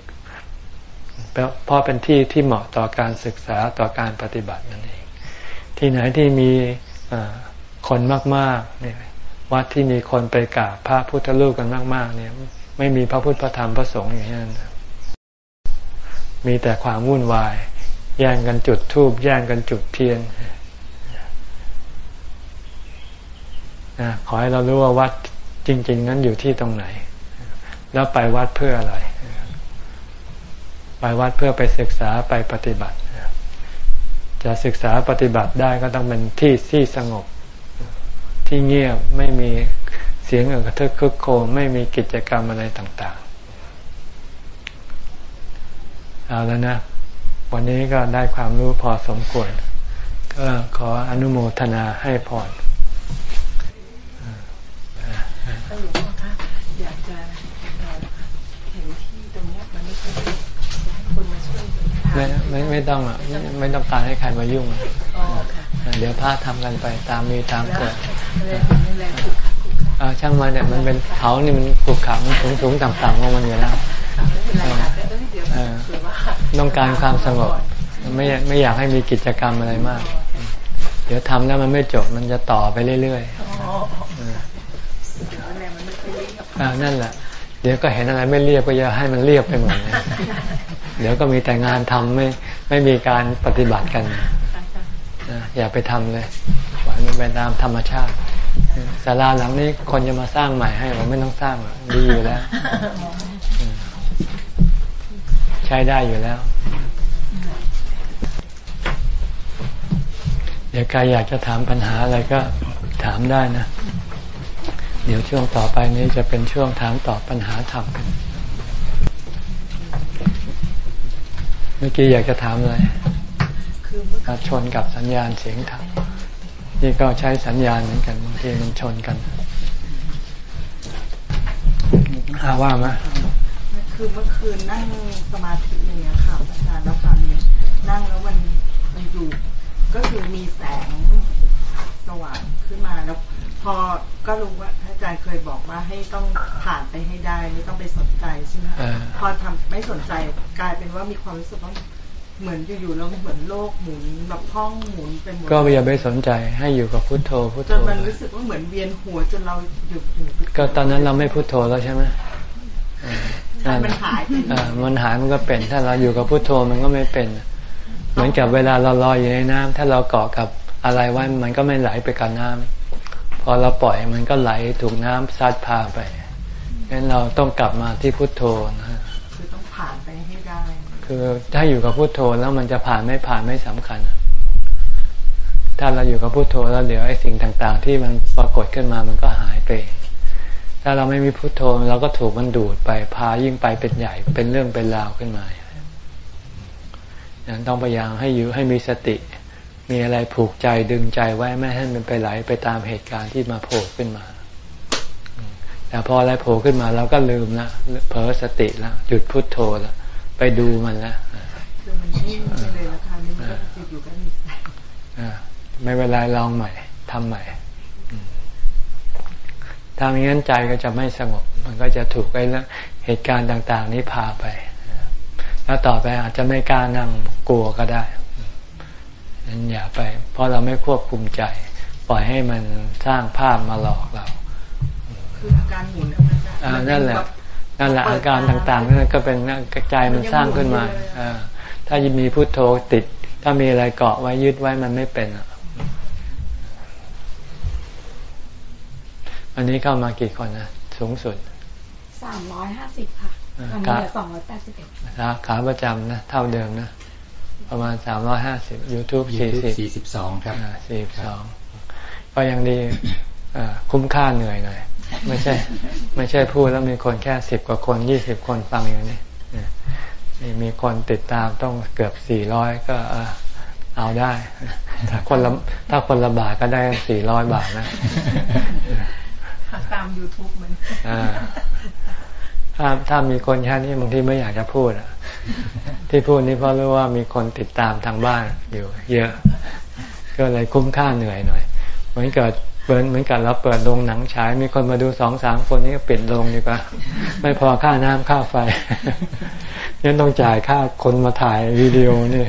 เพราะเป็นที่ที่เหมาะต่อการศึกษาต่อการปฏิบัตินั่นเอง ที่ไหนที่มีคนมากๆเนี่ยวัดที่มีคนไปกราบพระพุทธรูปกันมาก ๆ เนี่ย ไม่มีพระพุทธพระธรรมพระสงฆ์อย่างนั้นมีแต่ความวุ่นวาย แย่งกันจุดธูปแย่งกันจุดเทียนขอให้เรารู้ว่าวัดจริง ๆ นั้นอยู่ที่ตรงไหน แล้วไปวัดเพื่ออะไร ไปวัดเพื่อไปศึกษาไปปฏิบัติ จะศึกษาปฏิบัติได้ก็ต้องเป็นที่ที่สงบ ที่เงียบไม่มีเสียงกระทึกคึกโคมไม่มีกิจกรรมอะไรต่าง ๆ เอาแล้วนะ วันนี้ก็ได้ความรู้พอสมควร ก็ขออนุโมทนาให้พรหลวงพ่อคะอยากจะเห็นที่ตรงนี้มันไม่ค่อยจะให้คนมาช่วยไม่ไม่ไม่ต้องอะไม่ต้องการให้ใครมายุ่ง เดี๋ยวพระทำกันไปตามมีตามเกิด ช่างมันเนี่ยมันเป็นเขานี่มันขุกขามันสูงสูงต่ำต่ำของมันอยู่แล้วต้องการความสงบไม่ไม่อยากให้มีกิจกรรมอะไรมาก เดี๋ยวทำแล้วมันไม่จบมันจะต่อไปเรื่อยๆอ่านั่นแหละ เดี๋ยวก็เห็นอะไรไม่เรียบก็จะให้มันเรียบไปหมดเลยเดี๋ยวก็มีแต่งานทำไม่ไม่มีการปฏิบัติกันอย่าไปทำเลยปล่อยมันไปตามธรรมชาติ ศาลาหลังนี้คนจะมาสร้างใหม่ให้เราไม่ต้องสร้างดีอยู่แล้ว ใช้ได้อยู่แล้ว เดี๋ยวใครอยากจะถามปัญหาอะไรก็ถามได้นะ เดี๋ยวช่วงต่อไปนี้จะเป็นช่วงถามตอบปัญหาธรรมกัน เมื่อกี้อยากจะถามอะไรการชนกับสัญญาณเสียงธรรม นี่ก็ใช้สัญญาณเหมือนกันบางทีมันชนกันอาว่ามาคือเมื่อคืนนั่งสมาธิเนี่ยค่ะอาจารย์แล้วตอนนี้นั่งแล้วมันมันอยู่ ก็คือมีแสงสว่างขึ้นมาแล้ว พอก็รู้ว่าอาจารย์เคยบอกว่าให้ต้องผ่านไปให้ได้ไม่ต้องไปสนใจใช่ไหมพอทำไม่สนใจกลายเป็นว่ามีความรู้สึกว่า เหมือนอยู่ๆแล้วเหมือนโลกหมุนแบบห้องหมุนไปหมดก็อย่าไปสนใจให้อยู่กับพุทโธพุทจโธนมันรู้สึกว่าเหมือนเวียนหัวจนเราหยุดอยู่ก็ตอนนั้นเราไม่พุทโธแล้วใช่ไหมเออใช่มันหายไปอ่ามันหายมันก็เป็น ถ้าเราอยู่กับพุทโธมันก็ไม่เป็น เหมือนกับเวลาเราลอยอยู่ในน้ำถ้าเราเกาะกับอะไรไว้มันก็ไม่ไหลไปกับน้ำพอเราปล่อยมันก็ไหลถูกน้ำซัดพาไปงั้นเราต้องกลับมาที่พุทโธนะฮะคือต้องผ่านไปให้ได้ คือถ้าอยู่กับพุทโธแล้วมันจะผ่านไม่ผ่านไม่สำคัญ ถ้าเราอยู่กับพุทโธแล้วเดี๋ยวไอ้สิ่งต่าง ๆ ที่มันปรากฏขึ้นมามันก็หายไป ถ้าเราไม่มีพุทโธเราก็ถูกมันดูดไปพายิ่งไปเป็นใหญ่เป็นเรื่องเป็นราวขึ้นมาอย่างต้องพยายามให้อยู่ให้มีสติ มีอะไรผูกใจดึงใจไว้ไม่ให้มันไปไหลไปตามเหตุการณ์ที่มาโผล่ขึ้นมาแต่พออะไรโผล่ขึ้นมาเราก็ลืมละเผลอสติละหยุดพุทโธละ ไปดูมันละคือมันนิ่งไปเลยแล้วค่ะนี่มันก็จะอยู่ก็มีแสงอ่าไม่เป็นไรลองใหม่ทำใหม่อืมถ้าไม่งั้นใจก็จะไม่สงบ มันก็จะถูกไอ้เรื่องเหตุการณ์ต่าง ๆ นี้พาไป แล้วต่อไปอาจจะไม่กล้านั่งกลัวก็ได้นั้นอย่าไป เพราะเราไม่ควบคุมใจ ปล่อยให้มันสร้างภาพมาหลอกเรา คืออาการหมุนกับมันจะอ่านั่นแหละบบ นั่นแหละอาการต่างๆนั่นก็เป็นใจมันสร้างขึ้นมาอ่าถ้ายังมีพุโทโธติด ถ้ามีอะไรเกาะไว้ยึดไว้มันไม่เป็นอะอันนี้เข้ามากี่คนนะสูงสุดสามร้อยห้าสิบค่ะอ่าตอนครันี้บเหลือสองร้อยแปดสิบเอ็ดขาขาประจำนะ เท่าเดิมนะ ประมาณสามร้อยห้าสิบยูทูบสี่ YouTube สิบ42ครับสี่สองก็ยังดีอ่าคุ้มค่าเหนื่อยหน่อย ไม่ใช่ ไม่ใช่พูดแล้วมีคนแค่สิบกว่าคนยี่สิบคนฟังอย่างนี้อ่านี่มีคนติดตามต้องเกือบสี่ร้อยก็เออเอาได้ ถ้าคนละถ้าคนละบาทก็ได้สี่ร้อยบาทนะตาม YouTube มันอ่าถ้าถ้ามีคนแค่นี้บางทีไม่อยากจะพูดอะ ที่พูดนี้เพราะรู้ว่ามีคนติดตามทางบ้านอยู่ เยอะ ก็เลยคุ้มค่าเหนื่อยหน่อยเหมือนกับเปิดเหมือนกับเราเปิดโรงหนังฉาย มีคนมาดูสองสามคนนี้ก็ปิดโรงดีกว่า ไม่พอค่าน้ำค่าไฟยังต้องจ่ายค่าคนมาถ่ายวิดีโอนี่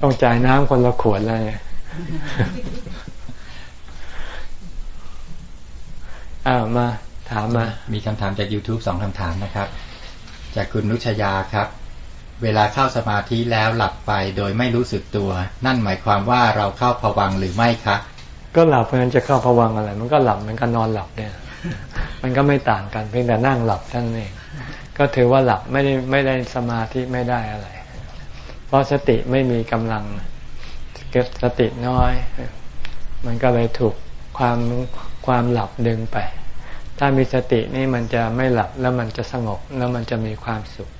ต้องจ่ายน้ำคนละขวดเลยอ้าวมา ถามมา มีคำถามจาก YouTube สองคำถามนะครับ จากคุณนุชยาครับ เวลาเข้าสมาธิแล้วหลับไปโดยไม่รู้สึกตัว นั่นหมายความว่าเราเข้าผวังหรือไม่คะ ก็หลับเพราะนั้นจะเข้าผวังอะไร มันก็หลับมันก็นอนหลับเนี่ย มันก็ไม่ต่างกันเพียงแต่นั่งหลับท่านนเองก็ถือว่าหลับไม่ได้ไม่ได้สมาธิไม่ได้อะไร เพราะสติไม่มีกำลังเก็บสติน้อย มันก็เลยถูกความความหลับดึงไป ถ้ามีสตินี่มันจะไม่หลับแล้วมันจะสงบแล้วมันจะมีความสุข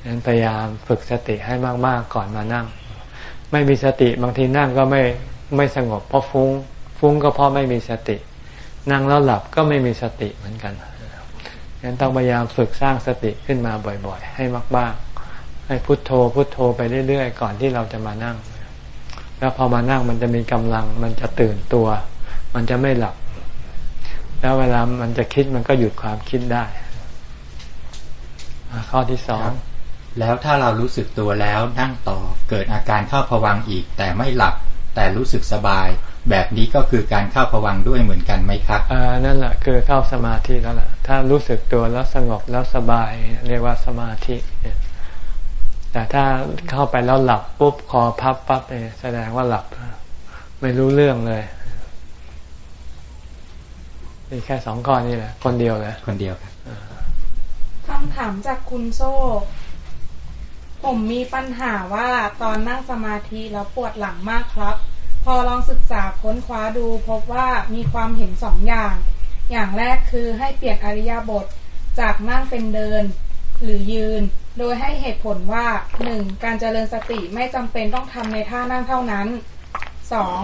ฉะนั้นพยายามฝึกสติให้มากๆก่อนมานั่ง ไม่มีสติบางทีนั่งก็ไม่ ไม่สงบเพราะฟุง้ง ฟุ้งก็เพราะไม่มีสติ นั่งแล้วหลับก็ไม่มีสติเหมือนกันฉะนั้นต้องพยายามฝึกสร้างสติขึ้นมาบ่อยๆ ให้มากๆ ให้พุทโธพุทโธไปเรื่อยๆ ก่อนที่เราจะมานั่ง แล้วพอมานั่งมันจะมีกำลัง มันจะตื่นตัว มันจะไม่หลับ แล้วเวลามันจะคิดมันก็หยุดความคิดได้ข้อที่สองแล้วถ้าเรารู้สึกตัวแล้วนั่งต่อเกิดอาการเข้าผวังอีกแต่ไม่หลับ แต่รู้สึกสบาย แบบนี้ก็คือการเข้าผวังค์ด้วยเหมือนกันไหมครับอ่านั่นแหละคือเข้าสมาธิแล้วล่ะ ถ้ารู้สึกตัวแล้วสงบแล้วสบาย เรียกว่าสมาธิเนี่ยแต่ถ้าเข้าไปแล้วหลับปุ๊บคอพับปั๊บเนี่ยแสดงว่าหลับ ไม่รู้เรื่องเลยมีแค่สองข้อนี่แหละ คนเดียวเลยคนเดียวครับคำถามจากคุณโซ่ ผมมีปัญหาว่าตอนนั่งสมาธิแล้วปวดหลังมากครับ พอลองศึกษาค้นคว้าดูพบว่ามีความเห็นสองอย่าง อย่างแรกคือให้เปลี่ยนอริยบทจากนั่งเป็นเดินหรือยืน โดยให้เหตุผลว่าหนึ่งการเจริญสติไม่จำเป็นต้องทำในท่านั่งเท่านั้นสอง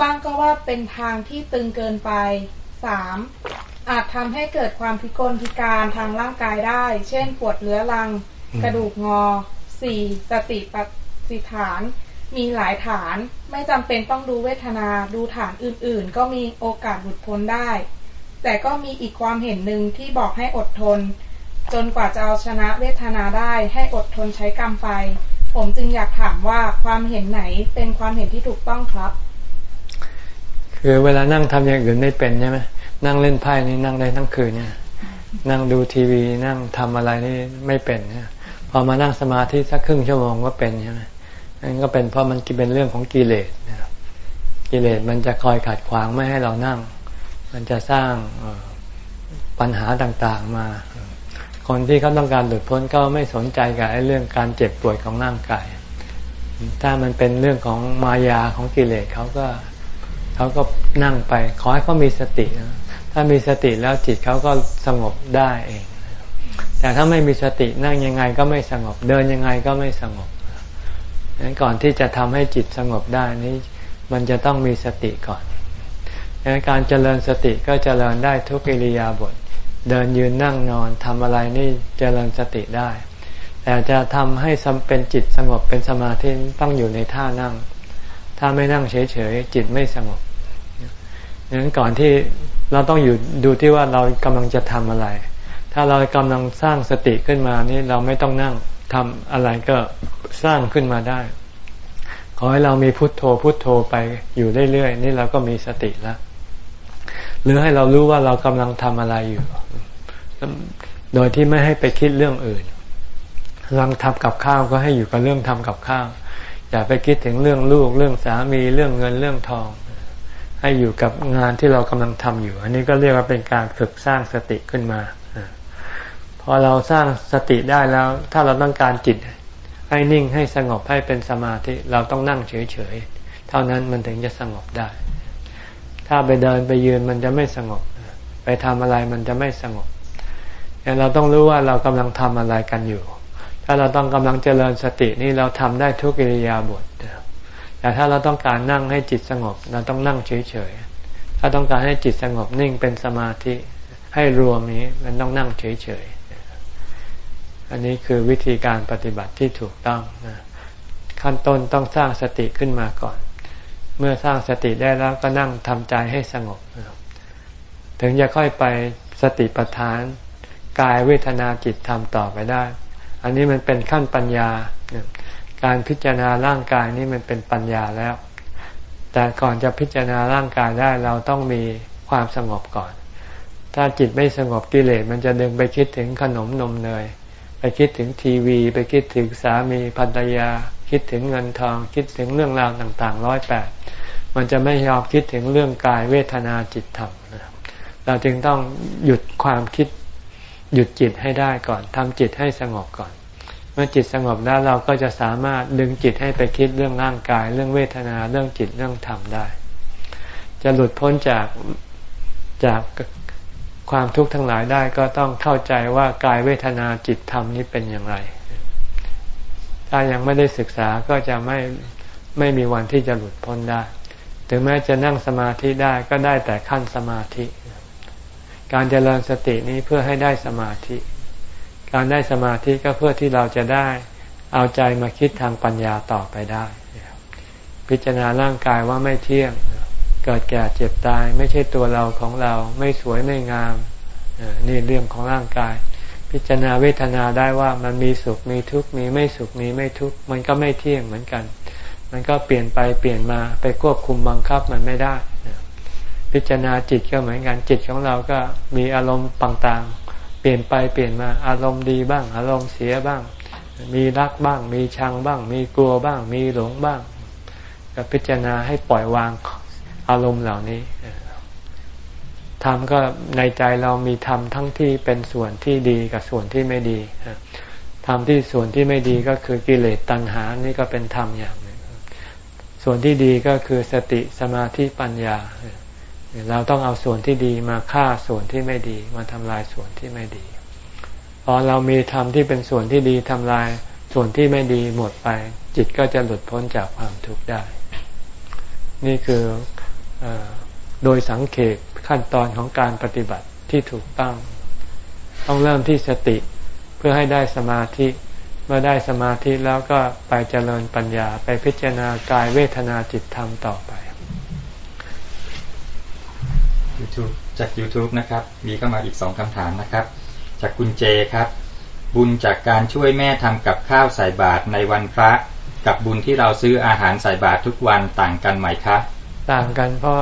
บางก็ว่าเป็นทางที่ตึงเกินไปสามอาจทำให้เกิดความพิกลพิการทางร่างกายได้ เช่น ปวดเรื้อรัง กระดูกงอสี่สติปัฏสิฐาน มีหลายฐานไม่จำเป็นต้องดูเวทนาดูฐานอื่นๆ ก็มีโอกาสหลุดพ้นได้ แต่ก็มีอีกความเห็นหนึ่งที่บอกให้อดทน จนกว่าจะเอาชนะเวทนาได้ให้อดทนใช้กรรมไปผมจึงอยากถามว่าความเห็นไหนเป็นความเห็นที่ถูกต้องครับ คือเวลานั่งทำอย่างอื่นไม่เป็นใช่ไหมนั่งเล่นไพ่นี่นั่งได้ทั้งคืนเนี่ยนั่งดูทีวีนั่งทำอะไรนี่ไม่เป็นเนี่ยพ อมานั่งสมาธิสักครึ่งชั่วโมงก็เป็นใช่ไหมนั่นก็เป็นเพราะมันเป็นเรื่องของกิเลสกิเลสมันจะคอยขัดขวางไม่ให้เรานั่ง มันจะสร้างปัญหาต่างๆมา คนที่เขาต้องการหลุดพ้นก็ไม่สนใจกับเรื่องการเจ็บป่วยของร่างกาย ถ้ามันเป็นเรื่องของมายาของกิเลสเขาก็เขาก็นั่งไป ขอให้เขามีสติ ถ้ามีสติแล้วจิตเขาก็สงบได้เอง แต่ถ้าไม่มีสตินั่งยังไงก็ไม่สงบ เดินยังไงก็ไม่สงบดังนั้นก่อนที่จะทำให้จิตสงบได้นี้มันจะต้องมีสติก่อนดังนั้นการเจริญสติก็เจริญได้ทุกอิริยาบถเดินยืนนั่งนอนทำอะไรนี่เจริญสติได้ แต่จะทำให้เป็นจิตสงบเป็นสมาธิต้องอยู่ในท่านั่ง ถ้าไม่นั่งเฉยๆจิตไม่สงบดังนั้นก่อนที่เราต้องอยู่ดูที่ว่าเรากำลังจะทำอะไร ถ้าเรากำลังสร้างสติขึ้นมานี่เราไม่ต้องนั่งทำอะไรก็สร้างขึ้นมาได้ ขอให้เรามีพุทโธพุทโธไปอยู่เรื่อยๆนี่เราก็มีสติแล้วหรือให้เรารู้ว่าเรากำลังทำอะไรอยู่ โดยที่ไม่ให้ไปคิดเรื่องอื่นกำลังทำกับข้าวก็ให้อยู่กับเรื่องทำกับข้าว อย่าไปคิดถึงเรื่องลูกเรื่องสามีเรื่องเงินเรื่องทอง ให้อยู่กับงานที่เรากำลังทำอยู่ อันนี้ก็เรียกว่าเป็นการฝึกสร้างสติขึ้นมา พอเราสร้างสติได้แล้ว ถ้าเราต้องการจิต ให้นิ่งให้สงบให้เป็นสมาธิเราต้องนั่งเฉยๆเท่านั้นมันถึงจะสงบได้ ถ้าไปเดินไปยืนมันจะไม่สงบ ไปทำอะไรมันจะไม่สงบเราต้องรู้ว่าเรากำลังทำอะไรกันอยู่ ถ้าเราต้องกำลังเจริญสตินี่เราทำได้ทุกิริยาบทแต่ถ้าเราต้องการนั่งให้จิตสงบ เราต้องนั่งเฉยๆ ถ้าต้องการให้จิตสงบนิ่งเป็นสมาธิให้รวมนี้มันต้องนั่งเฉยๆ อันนี้คือวิธีการปฏิบัติที่ถูกต้องนะขั้นต้นต้องสร้างสติขึ้นมาก่อน เมื่อสร้างสติได้แล้วก็นั่งทำใจให้สงบ ถึงจะค่อยไปสติปัฏฐาน กายเวทนาจิตทำต่อไปได้ อันนี้มันเป็นขั้นปัญญา การพิจารณาร่างกายนี่มันเป็นปัญญาแล้ว แต่ก่อนจะพิจารณาร่างกายได้เราต้องมีความสงบก่อน ถ้าจิตไม่สงบกิเลสมันจะดึงไปคิดถึงขนมนมเนย คิดถึงทีวี ไปคิดถึงสามีภรรยา คิดถึงเงินทอง คิดถึงเรื่องราวต่างๆร้อยแปดมันจะไม่ยอมคิดถึงเรื่องกายเวทนาจิตธรรมเราจึงต้องหยุดความคิดหยุดจิตให้ได้ก่อนทำจิตให้สงบก่อน เมื่อจิตสงบแล้วเราก็จะสามารถดึงจิตให้ไปคิดเรื่องร่างกาย เรื่องเวทนาเรื่องจิตเรื่องธรรมได้ จะหลุดพ้นจากจาก ความทุกข์ทั้งหลายได้ก็ต้องเข้าใจว่ากายเวทนาจิตธรรมนี้เป็นอย่างไร ถ้ายังไม่ได้ศึกษาก็จะไม่ไม่มีวันที่จะหลุดพ้นได้ ถึงแม้จะนั่งสมาธิได้ก็ได้แต่ขั้นสมาธิ การเจริญสตินี้เพื่อให้ได้สมาธิ การได้สมาธิก็เพื่อที่เราจะได้เอาใจมาคิดทางปัญญาต่อไปได้ พิจารณาร่างกายว่าไม่เที่ยง เกิดแก่เจ็บตาย ไม่ใช่ตัวเราของเราไม่สวยไม่งามนี่เรื่องของร่างกาย พิจารณาเวทนาได้ว่ามันมีสุขมีทุกข์มีไม่สุขมีไม่ทุกข์มันก็ไม่เที่ยงเหมือนกัน มันก็เปลี่ยนไปเปลี่ยนมาไปควบคุมบังคับมันไม่ได้พิจารณาจิตก็เหมือนกันจิตของเราก็มีอารมณ์ต่างๆ เปลี่ยนไปเปลี่ยนมาอารมณ์ดีบ้าง อารมณ์เสียบ้าง มีรักบ้าง มีชังบ้าง มีกลัวบ้าง มีหลงบ้างก็พิจารณาให้ปล่อยวาง อารมณ์เหล่านี้ธรรมก็ในใจเรามีธรรมทั้งที่เป็นส่วนที่ดีกับส่วนที่ไม่ดีธรรมที่ส่วนที่ไม่ดีก็คือกิเลสตัณหานี่ก็เป็นธรรมอย่างหนึ่งส่วนที่ดีก็คือสติสมาธิปัญญา เราต้องเอาส่วนที่ดีมาฆ่าส่วนที่ไม่ดี มาทำลายส่วนที่ไม่ดีพอเรามีธรรมที่เป็นส่วนที่ดีทำลายส่วนที่ไม่ดีหมดไป จิตก็จะหลุดพ้นจากความทุกข์ได้ นี่คือ โดยสังเกตขั้นตอนของการปฏิบัติที่ถูกต้อง ต้องเริ่มที่สติเพื่อให้ได้สมาธิเมื่อได้สมาธิแล้วก็ไปเจริญปัญญาไปพิจารณากายเวทนาจิตธรรมต่อไป YouTube จาก YouTube นะครับ มีเข้ามาอีกสองคำถามนะครับ จากคุณเจครับ บุญจากการช่วยแม่ทำกับข้าวใส่บาตรในวันพระ กับบุญที่เราซื้ออาหารใส่บาตรทุกวันต่างกันไหมคะ ต่างกัน เพราะ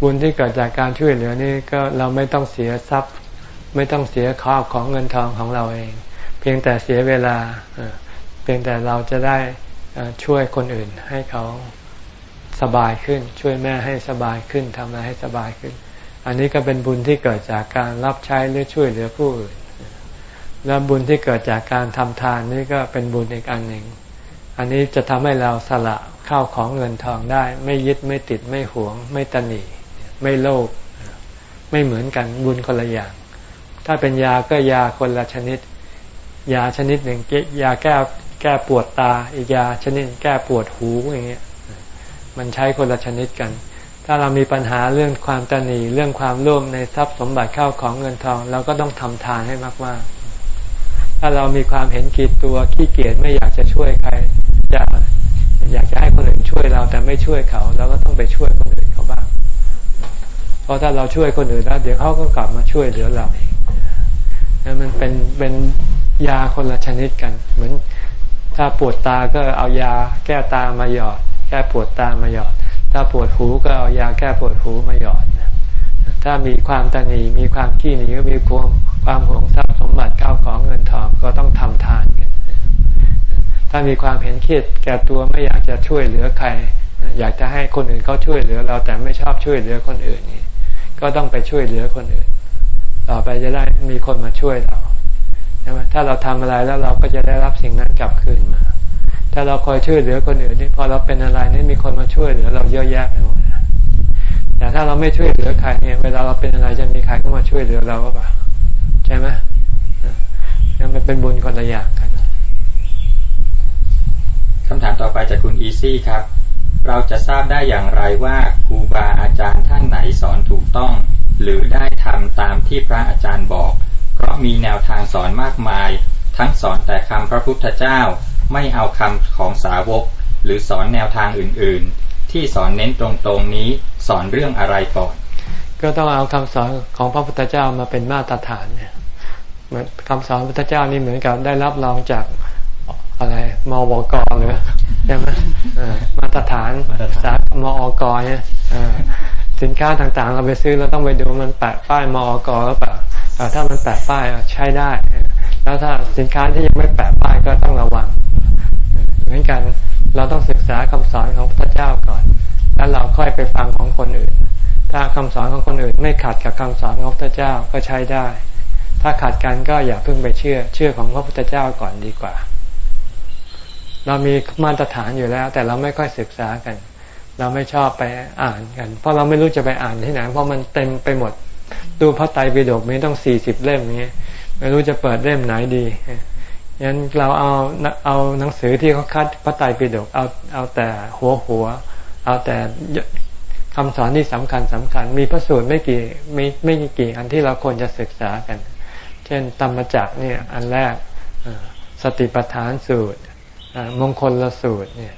บุญที่เกิดจากการช่วยเหลือนี่ก็เราไม่ต้องเสียทรัพย์ ไม่ต้องเสียข้าวของเงินทองของเราเอง เพียงแต่เสียเวลาเพียงแต่เราจะได้ช่วยคนอื่นให้เขาสบายขึ้น ช่วยแม่ให้สบายขึ้นทำอะไรให้สบายขึ้น อันนี้ก็เป็นบุญที่เกิดจากการรับใช้หรือช่วยเหลือผู้อื่นแล้วบุญที่เกิดจากการทำทานนี่ก็เป็นบุญอีกอันหนึ่ง อันนี้จะทำให้เราสละ ข้าวของเงินทองได้ ไม่ยึดไม่ติดไม่หวง ไม่ตนีไม่โลภไม่เหมือนกันบุญคนละอย่าง ถ้าเป็นยาก็ยาคนละชนิด ยาชนิดหนึ่งยาแก้แก้ปวดตา อีกยาชนิดแก้ปวดหูอย่างเงี้ยมันใช้คนละชนิดกัน ถ้าเรามีปัญหาเรื่องความตนีเรื่องความร่วมในทรัพย์สมบัติเข้าของเงินทอง เราก็ต้องทำทานให้มากๆถ้าเรามีความเห็นกีดตัวขี้เกียจไม่อยากจะช่วยใคร จะ อยากจะให้คนอื่นช่วยเราแต่ไม่ช่วยเขาเราก็ต้องไปช่วยคนอื่นเขาบ้าง เพราะถ้าเราช่วยคนอื่นแล้วเดี๋ยวเขาก็กลับมาช่วยเหลือเราเนั่นมันเป็นเป็นยาคนละชนิดกัน เหมือนถ้าปวดตาก็เอายาแก้ตามาหยอด แก้ปวดตามาหยอด ถ้าปวดหูก็เอายาแก้ปวดหูมาหยอดถ้ามีความตนีมีความขี้หนีก็มีความความหวงทรัพย์สมบัติเก้าของเงินทองก็ต้องทำทานกัน ถ้ามีความเห็นเครียดแก่ตัวไม่อยากจะช่วยเหลือใคร อยากจะให้คนอื่นเขาช่วยเหลือ เราแต่ไม่ชอบช่วยเหลือคนอื่นนี่ก็ต้องไปช่วยเหลือคนอื่น ต่อไปจะได้มีคนมาช่วยเราใช่ไหมถ้าเราทำอะไรแล้วเราก็จะได้รับสิ่งนั้นกลับคืนมา ถ้าเราคอยช่วยเหลือคนอื่นนี่พอเราเป็นอะไรนี่มีคนมาช่วยเหลือเราเยอะแยะไปหมดแต่ถ้าเราไม่ช่วยเหลือใครเนี่ยเวลาเราเป็นอะไรจะมีใครเข้ามาช่วยเหลือเราหรือเปล่าใช่ไหมนั่นมันเป็นบุญคนละอย่างกัน คำถามต่อไปจากคุณอีซี่ครับ เราจะทราบได้อย่างไรว่าครูบาอาจารย์ท่านไหนสอนถูกต้อง หรือได้ทำตามที่พระอาจารย์บอก เพราะมีแนวทางสอนมากมาย ทั้งสอนแต่คำพระพุทธเจ้า ไม่เอาคำของสาวก หรือสอนแนวทางอื่นๆ ที่สอนเน้นตรงๆนี้สอนเรื่องอะไรก่อน ก็ต้องเอาคำสอนของพระพุทธเจ้ามาเป็นมาตรฐานเนี่ยคำสอนพระพุทธเจ้านี่เหมือนกับได้รับรองจาก อะไรมวกหรือใช่ไหมมาตรฐานสากมอกเนี่ยสินค้าต่างๆ เราไปซื้อเราต้องไปดูมันแปะป้ายมอกหรือเปล่าถ้ามันแปะป้ายใช้ได้ แล้วถ้าสินค้าที่ยังไม่แปะป้ายก็ต้องระวัง เหมือนกันเราต้องศึกษาคำสอนของพระเจ้าก่อน แล้วเราค่อยไปฟังของคนอื่น ถ้าคำสอนของคนอื่น ไม่ขัดกับคำสอนของพระเจ้าก็ใช้ได้ ถ้าขัดกันก็อย่าเพิ่งไปเชื่อ เชื่อของพระพุทธเจ้าก่อนดีกว่า เรามีมาตรฐานอยู่แล้ว แต่เราไม่ค่อยศึกษากัน เราไม่ชอบไปอ่านกัน เพราะเราไม่รู้จะไปอ่านที่ไหนเพราะมันเต็มไปหมดดูพระไตรปิฎกมีต้องสี่สิบเล่มนี้ไม่รู้จะเปิดเล่มไหนดียันเราเอาเอาหนังสือที่เขาคัดพระไตรปิฎกเอาเอาแต่หัวหัว เอาแต่คำสอนที่สำคัญสำคัญ มีพระสูตรไม่กี่ไม่ไม่กี่อันที่เราควรจะศึกษากัน เช่นตรรมจักเนี่ยอันแรกสติปัฏฐานสูตร มงคลละสูตรเนี่ย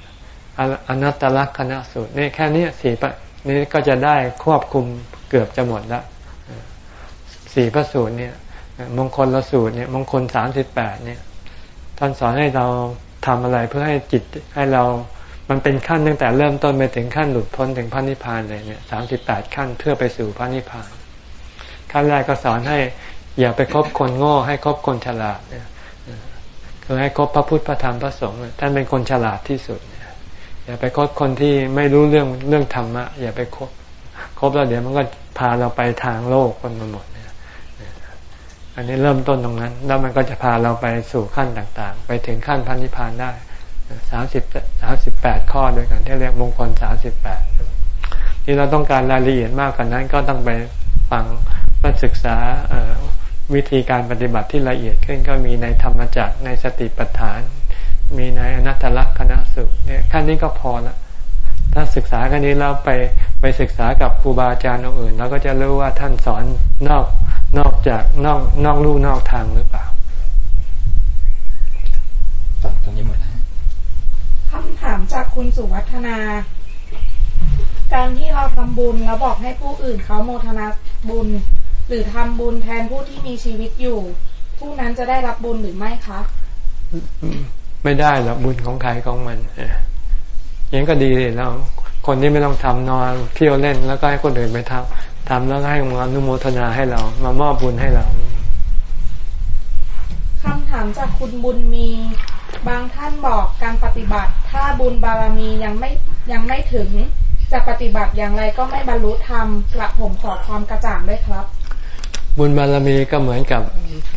อนัตตลักษณะสูตรนี่แค่นี้สี่ปนี้ก็จะได้ควบคุมเกือบจะหมดล้วสี่พระสูตรเนี่ย มงคลละสูตรเนี่ยมงคลสามสิบแปดเนี่ยท่านสอนให้เราทำอะไรเพื่อให้จิตให้เรามันเป็นขั้นตั้งแต่เริ่มต้นไปถึงขั้นหลุดพ้นถึงพระนิพพานเลยเนี่ยสามสิบแปดขั้นเพื่อไปสู่พระนิพพานขั้นแรกก็สอนให้อย่าไปคบคนโง่ให้คบคนฉลาดเนี่ย คือให้คบพระพุทธพระธรรมพระสงฆ์ท่านเป็นคนฉลาดที่สุดอย่าไปคบคนที่ไม่รู้เรื่องเรื่องธรรมะอย่าไปคบคบแล้วเดี๋ยวมันก็พาเราไปทางโลกคนหมดอันนี้เริ่มต้นตรงนั้น แล้วมันก็จะพาเราไปสู่ขั้นต่าง ๆ ไปถึงขั้นพันธิพานได้สามสิบสามสิบแปดข้อด้วยกันที่เรียกมงคลสามสิบแปดที่เราต้องการรายละเอียดมากกว่านั้น ก็ต้องไปฟังมาศึกษา วิธีการปฏิบัติที่ละเอียดขึ้นก็มีในธรรมจักรในสติปัฏฐาน มีในอนัตตลักษณะสุเนี่ยขั้นนี้ก็พอละถ้าศึกษากันนี้เราไปไปศึกษากับครูบาอาจารย์องค์อื่นเราก็จะรู้ว่าท่านสอนนอกนอกจากนอกนอกลู่นอกทางหรือเปล่าตอนตอนนี้หมดแล้วคำถามจากคุณสุวัฒนา การที่เราทำบุญแล้วบอกให้ผู้อื่นเขาโมทนาบุญ หรือทำบุญแทนผู้ที่มีชีวิตอยู่ ผู้นั้นจะได้รับบุญหรือไม่คะไม่ได้หรอกบุญของใครของมันอย่างก็ดีเลยเราคนที่ไม่ต้องทำนอนเที่ยวเล่นแล้วก็ให้คนอื่นไปทำทำแล้วให้มาอนุโมทนาให้เรา มามอบบุญให้เราคำถามจากคุณบุญมีบางท่านบอกการปฏิบัติ ถ้าบุญบารมียังไม่ยังไม่ถึง จะปฏิบัติอย่างไรก็ไม่บรรลุธรรมกระผมขอความกระจ่างด้วยครับ บุญบารมีก็เหมือนกับ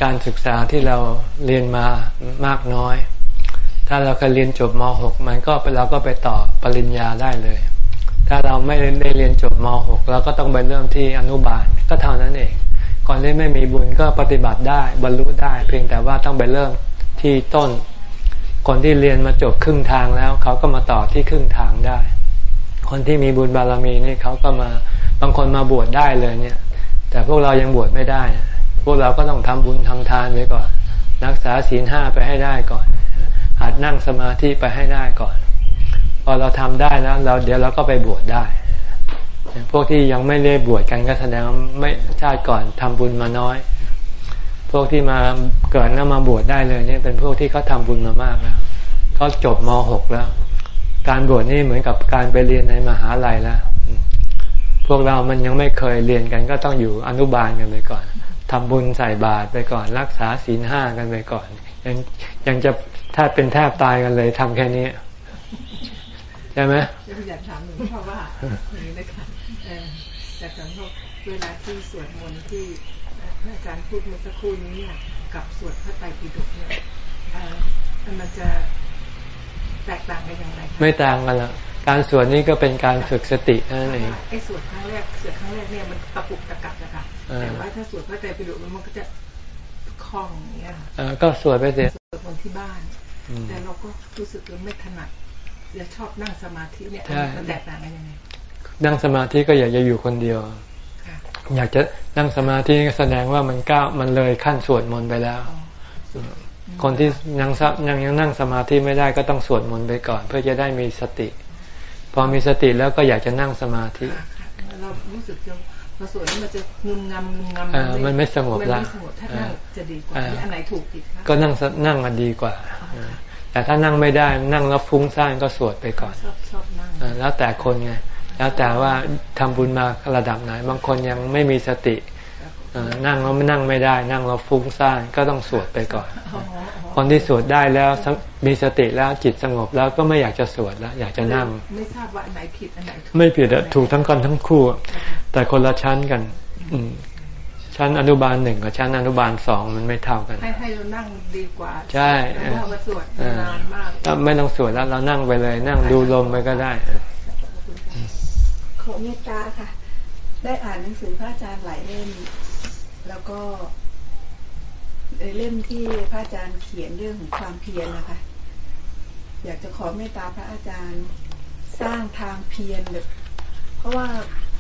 การศึกษาที่เราเรียนมามากน้อย ถ้าเราเคยเรียนจบม .6 มันก็เราก็ไปต่อปริญญาได้เลย ถ้าเราไม่ได้เรียนจบม .6 เราก็ต้องไปเริ่มที่อนุบาลก็เท่านั้นเอง ก่อนที่ไม่มีบุญก็ปฏิบัติได้บรรลุได้ เพียงแต่ว่าต้องไปเริ่มที่ต้น คนที่เรียนมาจบครึ่งทางแล้ว เขาก็มาต่อที่ครึ่งทางได้ คนที่มีบุญบารมีนี่เขาก็มาบางคนมาบวชได้เลยเนี่ย แต่พวกเรายังบวชไม่ได้ พวกเราก็ต้องทำบุญทำทานไว้ก่อน รักษาศีลห้าไปให้ได้ก่อนหัดนั่งสมาธิไปให้ได้ก่อน พอเราทำได้แล้วเราเดี๋ยวเราก็ไปบวชได้ พวกที่ยังไม่ได้บวชกันก็แสดงไม่ชาติก่อนทำบุญมาน้อย พวกที่มาเกิดแล้วมาบวชได้เลยเนี่ยเป็นพวกที่เขาทาบุญมามากแล้วเขาจบม .6 แล้ว การบวชนี่เหมือนกับการไปเรียนในมหาลัยแล้ว วกเรามันยังไม่เคยเรียนกันก็ต้องอยู่อนุบาลกันไปก่อนทำบุญใส่บาตรไปก่อน รักษาศีลห้ากันไปก่อน ยังยังจะถ้าเป็นแทบตายกันเลยทำแค่นี้ ใช่ไหมอยากถามหนูเพราะว่าอย่างนี้นะคะแต่สำหรับเวลาที่สวดมนต์ที่อาจารย์พูดเมื่อสักครู่นี้เนี่ยกับสวดพระไตรปิฎกเนี่ยมันจะ แตกต่างกันอย่างไรไม่ต่างกันละการสวดนี่ก็เป็นการฝึกสตินั่นเองไอ้สวดครั้งแรกสวดครั้งแรกเนี่ยมันตะปุกตะกักนะคะแต่ว่าถ้าสวดพระไตรปิฎกมันก็จะคล่องเนี่ยก็สวดไปเสียสวดมนต์ที่บ้าน แต่เราก็รู้สึกว่าไม่ถนัดจะชอบนั่งสมาธิเนี่ยมันแตกต่างกันยังไงนั่งสมาธิก็อยากจะอยู่คนเดียวอยากจะนั่งสมาธิก็แสดงว่ามันก้าวมันเลยขั้นสวดมนต์ไปแล้ว คนที่ยังยังยังนั่งสมาธิไม่ได้ก็ต้องสวดมนต์ไปก่อน เพื่อจะได้มีสติ พอมีสติแล้วก็อยากจะนั่งสมาธิเรารู้สึกจะพอสวดมันจะงุมงำงุมงำมันไม่สงบละถ้านั่งจะดีกว่าอันไหนถูกผิดก็นั่งนั่งมันดีกว่าแต่ถ้านั่งไม่ได้นั่งแล้วฟุ้งซ่านก็สวดไปก่อนแล้วแต่คนไงแล้วแต่ว่าทำบุญมาระดับไหน บางคนยังไม่มีสติ นั่งแล้วไม่นั่งไม่ได้ นั่งแล้วฟุ้งซ่านก็ต้องสวดไปก่อน คนที่สวดได้แล้วมีสติแล้วจิตสงบแล้วก็ไม่อยากจะสวดแล้ว อยากจะนั่ง ไม่ทราบว่าอันไหนผิดอันไหนไม่ผิดอะถูกทั้งคนทั้งคู่ แต่คนละชั้นกัน อืชั้นอนุบาลหนึ่งกับชั้นอนุบาลสองมันไม่เท่ากัน ให้ให้เรานั่งดีกว่า ใช่เรามาสวดนานมากถ้าไม่ต้องสวดแล้วเรานั่งไปเลย นั่งดูลมไปก็ได้ขอเมตตาค่ะ ได้อ่านหนังสือพระอาจารย์หลายเล่ม แล้วก็เล่มที่พระอาจารย์เขียนเรื่องของความเพียรนะคะ อยากจะขอเมตตาพระอาจารย์สร้างทางเพียรแบบเพราะว่า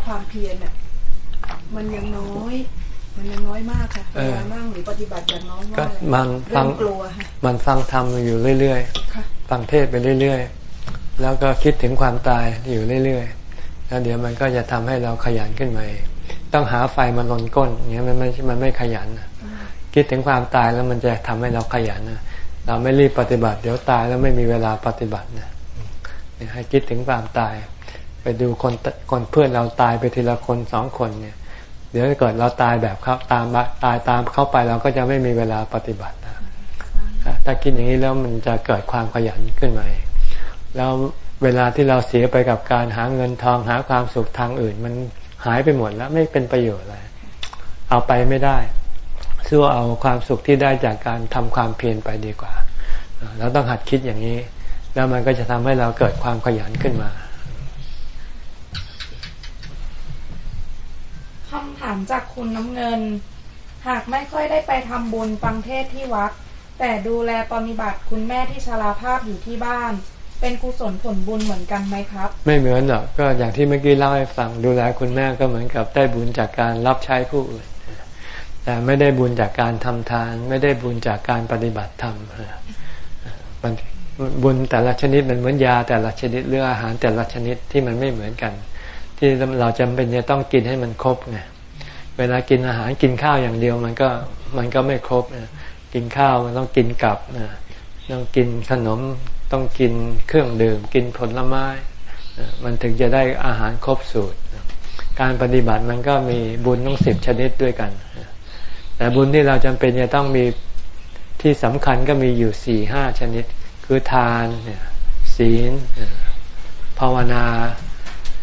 ความเพียรเนี่ยมันยังน้อย มันยังน้อยมากค่ะเวลานั่งหรือปฏิบัติอย่างน้อยมากมันฟังกลัวค่ะมันฟังธรรมอยู่เรื่อยๆฟังเทศไปเรื่อยๆ แล้วก็คิดถึงความตายอยู่เรื่อยๆแล้วเดี๋ยวมันก็จะทำให้เราขยันขึ้นมา ต้องหาไฟมาลนก้นอย่างนี้มันไม่มันไม่ขยันคิดถึงความตายแล้วมันจะทำให้เราขยันนะเราไม่รีบปฏิบัติ เดี๋ยวตายแล้วไม่มีเวลาปฏิบัตินะให้คิดถึงความตาย ไปดูคนคนเพื่อนเราตายไปทีละคนสองคนเนี่ย เดี๋ยวเกิดเราตายแบบเขาตามตายตามเข้าไปเราก็จะไม่มีเวลาปฏิบัตินะถ้าคิดอย่างนี้แล้วมันจะเกิดความขยันขึ้นมาแล้วเวลาที่เราเสียไปกับการหาเงินทองหาความสุขทางอื่น มัน หายไปหมดแล้วไม่เป็นประโยชน์อะไรเอาไปไม่ได้สู้เอาความสุขที่ได้จากการทำความเพียรไปดีกว่า เราต้องหัดคิดอย่างนี้ แล้วมันก็จะทำให้เราเกิดความขยันขึ้นมาคำถามจากคุณน้ำเงิน หากไม่ค่อยได้ไปทำบุญฟังเทศที่วัด แต่ดูแลปฏิบัติคุณแม่ที่ชราภาพอยู่ที่บ้าน เป็นกุศลผลบุญเหมือนกันไหมครับ ไม่เหมือนหรอกก็อย่างที่เมื่อกี้เล่าให้ฟังดูแลคุณแม่ก็เหมือนกับได้บุญจากการรับใช้ผู้อื่นแต่ไม่ได้บุญจากการทำทาน ไม่ได้บุญจากการปฏิบัติธรรมมันบุญแต่ละชนิดมันเหมือนยาแต่ละชนิดเรื่ออาหารแต่ละชนิดที่มันไม่เหมือนกัน ที่เราจำเป็นจะต้องกินให้มันครบไงเวลากินอาหารกินข้าวอย่างเดียวมันก็มันก็ไม่ครบกินข้าวมันต้องกินกับนะต้องกินขนม ต้องกินเครื่องดื่ม กินผลไม้ มันถึงจะได้อาหารครบสูตร การปฏิบัติมันก็มีบุญต้องสิบชนิดด้วยกัน แต่บุญที่เราจำเป็นจะต้องมีที่สำคัญก็มีอยู่สี่ห้าชนิด คือทานศีลภาวนา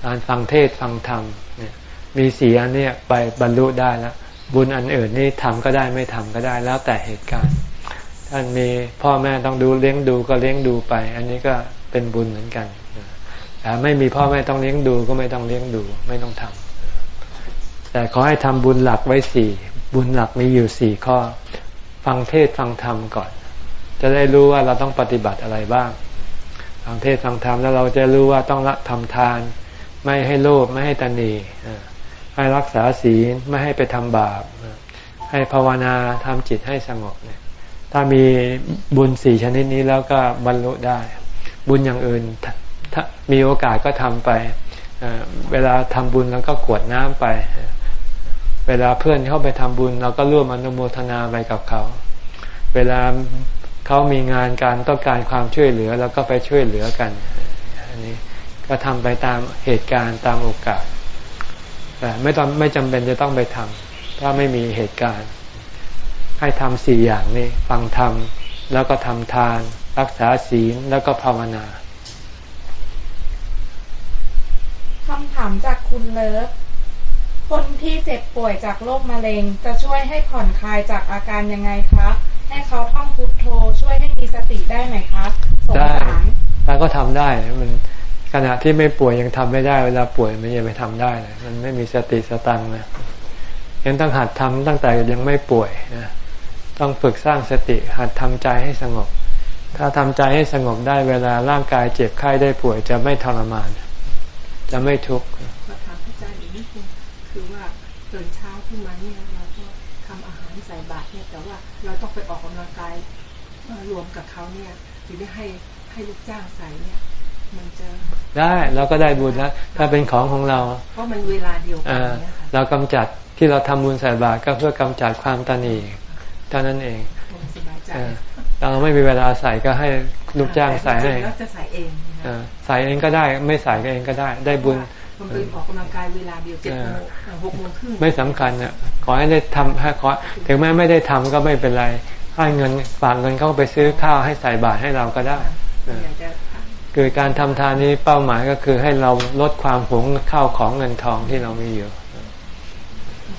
การฟังเทศฟังธรรมมีสี่อันนี้ไปบรรลุได้แล้ว บุญอันอื่นนี่ทำก็ได้ไม่ทำก็ได้แล้วแต่เหตุการณ์ ท่านมีพ่อแม่ต้องดูเลี้ยงดูก็เลี้ยงดูไป อันนี้ก็เป็นบุญเหมือนกันแต่ไม่มีพ่อแม่ต้องเลี้ยงดูก็ไม่ต้องเลี้ยงดูไม่ต้องทำแต่ขอให้ทำบุญหลักไว้สี่บุญหลักมีอยู่สี่ข้อ ฟังเทศฟังธรรมก่อน จะได้รู้ว่าเราต้องปฏิบัติอะไรบ้าง ฟังเทศฟังธรรมแล้วเราจะรู้ว่าต้องละทำทาน ไม่ให้โลภไม่ให้ตันีให้รักษาศีลไม่ให้ไปทำบาปให้ภาวนาทำจิตให้สงบเนี่ย ถ้ามีบุญสี่ชนิดนี้แล้วก็บรรลุได้ บุญอย่างอื่นถ้ามีโอกาสก็ทำไปเวลาทำบุญแล้วก็กวดน้ำไป เวลาเพื่อนเข้าไปทำบุญเราก็ร่วมอนุโมทนาไปกับเขา เวลาเขามีงานการต้องการความช่วยเหลือแล้วก็ไปช่วยเหลือกัน อันนี้ก็ทำไปตามเหตุการณ์ตามโอกาสแต่ไม่ต้องไม่จำเป็นจะต้องไปทำถ้าไม่มีเหตุการณ์ ให้ทำสี่อย่างนี้ ฟังธรรม แล้วก็ทำทาน รักษาศีลแล้วก็ภาวนาคำถามจากคุณเลิฟคนที่เจ็บป่วยจากโรคมะเร็ง จะช่วยให้ผ่อนคลายจากอาการยังไงคะ ให้เขาท่องพุทโธช่วยให้มีสติได้ไหมคะสงสารถ้าก็ทำได้มันขณะที่ไม่ป่วยยังทำไม่ได้ เวลาป่วยมันยังไปทำได้เลยมันไม่มีสติสตังนะยังต้องหัดทำตั้งแต่ยังไม่ป่วยนะ ต้องฝึกสร้างสติหัดทำใจให้สงบ ถ้าทำใจให้สงบได้เวลาร่างกายเจ็บไข้ได้ป่วยจะไม่ทรมาน จะไม่ทุกข์มาถามพระอาจารย์อีกนิดนึงคือว่าตื่นเช้าขึ้นมาเนี่ยเราก็ทำอาหารใส่บาตรเนี่ยแต่ว่าเราต้องไปออกกำลังกายรวมกับเขาเนี่ยหรือได้ให้ให้ลูกจ้างใส่เนี่ย มันจะได้เราก็ได้บุญแล้วถ้าเป็นของของเรา เพราะมันเวลาเดียวกันเรากำจัดที่เราทำบุญใส่บาตรก็เพื่อกำจัดความตันอี เท่านั้นเองเราไม่มีเวลาใส่ก็ให้ลูกจ้างใส่ให้จะใส่เองใส่เองก็ได้ ไม่ใส่ก็เองก็ได้ ได้บุญมันเป็นออกกำลังกายเวลาเดียวเจ็ดโมงหกโมงครึ่งไม่สำคัญเนี่ยขอให้ได้ทำให้ขอถึงแม้ไม่ได้ทำก็ไม่เป็นไร ให้เงินฝากเงินเข้าไปซื้อข้าวให้ใส่บาตรให้เราก็ได้คือการทำทานนี้เป้าหมายก็คือให้เราลดความหวงข้าวของเงินทองที่เรามีอยู่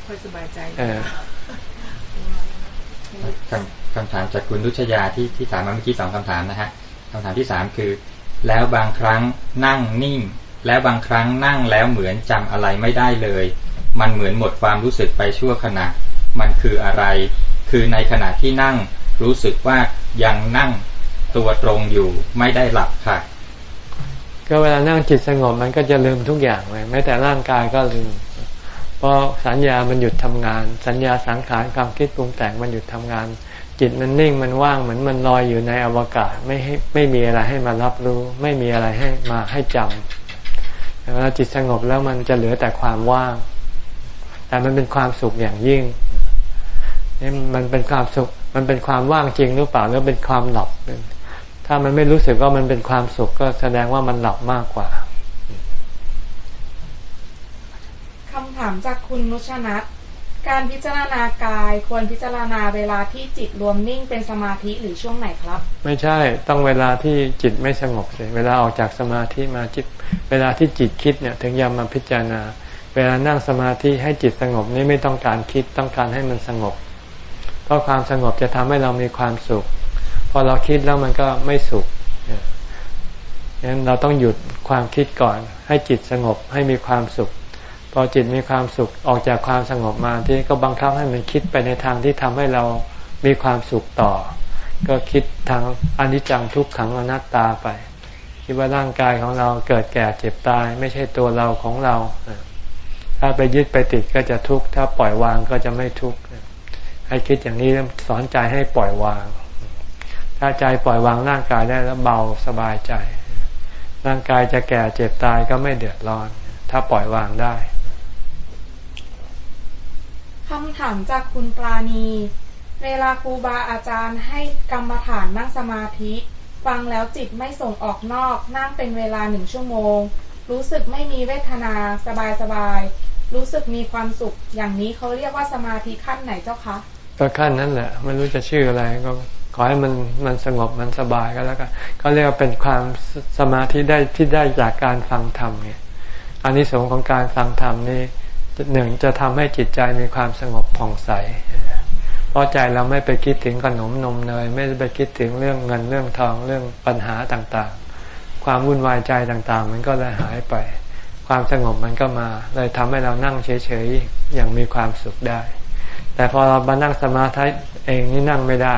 ค่อยสบายใจ คำถามจากคุณรุชยาที่ที่ถามมาเมื่อกี้สองคำถามนะฮะคำถามที่สามคือ แล้วบางครั้งนั่งนิ่ง แล้วบางครั้งนั่งแล้วเหมือนจำอะไรไม่ได้เลย มันเหมือนหมดความรู้สึกไปชั่วขณะ มันคืออะไร คือในขณะที่นั่งรู้สึกว่ายังนั่งตัวตรงอยู่ไม่ได้หลับค่ะ ก็เวลานั่งจิตสงบมันก็จะลืมทุกอย่างเลยแม้แต่ร่างกายก็ลืม เพราะสัญญามันหยุดทำงาน สัญญาสังขารความคิดปรุงแต่งมันหยุดทำงาน จิตมันนิ่งมันว่างเหมือนมันลอยอยู่ในอวกาศไม่ให้ไม่มีอะไรให้มารับรู้ ไม่มีอะไรให้มาให้จำเวลาจิตสงบแล้วมันจะเหลือแต่ความว่าง แต่มันเป็นความสุขอย่างยิ่งนี่มันเป็นความสุข มันเป็นความว่างจริงหรือเปล่าหรือเป็นความหลับ ถ้ามันไม่รู้สึกว่ามันเป็นความสุขก็แสดงว่ามันหลับมากกว่า คำถามจากคุณนุชนัทการพิจารณากายควรพิจารณาเวลาที่จิตรวมนิ่งเป็นสมาธิหรือช่วงไหนครับ ไม่ใช่ต้องเวลาที่จิตไม่สงบเลยเวลาออกจากสมาธิมาจิตเวลาที่จิตคิดเนี่ยถึงยามาพิจารณา เวลานั่งสมาธิให้จิตสงบนี่ไม่ต้องการคิดต้องการให้มันสงบ เพราะความสงบจะทำให้เรามีความสุข พอเราคิดแล้วมันก็ไม่สุขงั้นเราต้องหยุดความคิดก่อน ให้จิตสงบให้มีความสุข พอจิตมีความสุขออกจากความสงบมาที่ก็บังคับให้มันคิดไปในทางที่ทำให้เรามีความสุขต่อ ก็คิดทางอนิจจังทุกขังอนัตตาไป คิดว่าร่างกายของเราเกิดแก่เจ็บตาย ไม่ใช่ตัวเราของเรา ถ้าไปยึดไปติดก็จะทุกข์ถ้าปล่อยวางก็จะไม่ทุกข์ให้คิดอย่างนี้สอนใจให้ปล่อยวาง ถ้าใจปล่อยวางร่างกายได้แล้วเบาสบายใจ ร่างกายจะแก่เจ็บตายก็ไม่เดือดร้อน ถ้าปล่อยวางได้ คำถามจากคุณปราณี เวลาครูบาอาจารย์ให้กรรมฐานนั่งสมาธิ ฟังแล้วจิตไม่ส่งออกนอก นั่งเป็นเวลาหนึ่งชั่วโมง รู้สึกไม่มีเวทนาสบายสบาย รู้สึกมีความสุข อย่างนี้เขาเรียกว่าสมาธิขั้นไหนเจ้าคะ ก็ขั้นนั้นแหละ ไม่รู้จะชื่ออะไรก็ขอให้มันมันสงบมันสบายก็แล้วกันเขาเรียกว่าเป็นความสมาธิได้ที่ได้จากการฟังธรรมเนี่ยอันนี้สงของการฟังธรรมนี่ หนึ่งจะทำให้จิตใจมีความสงบผ่องใส เพราะใจเราไม่ไปคิดถึงขนมนมเนยไม่ไปคิดถึงเรื่องเงินเรื่องทองเรื่องปัญหาต่างๆ ความวุ่นวายใจต่างๆ มันก็เลยหายไป ความสงบมันก็มา เลยทำให้เรานั่งเฉยๆอย่างมีความสุขได้ แต่พอเรามานั่งสมาธิเองนี่นั่งไม่ได้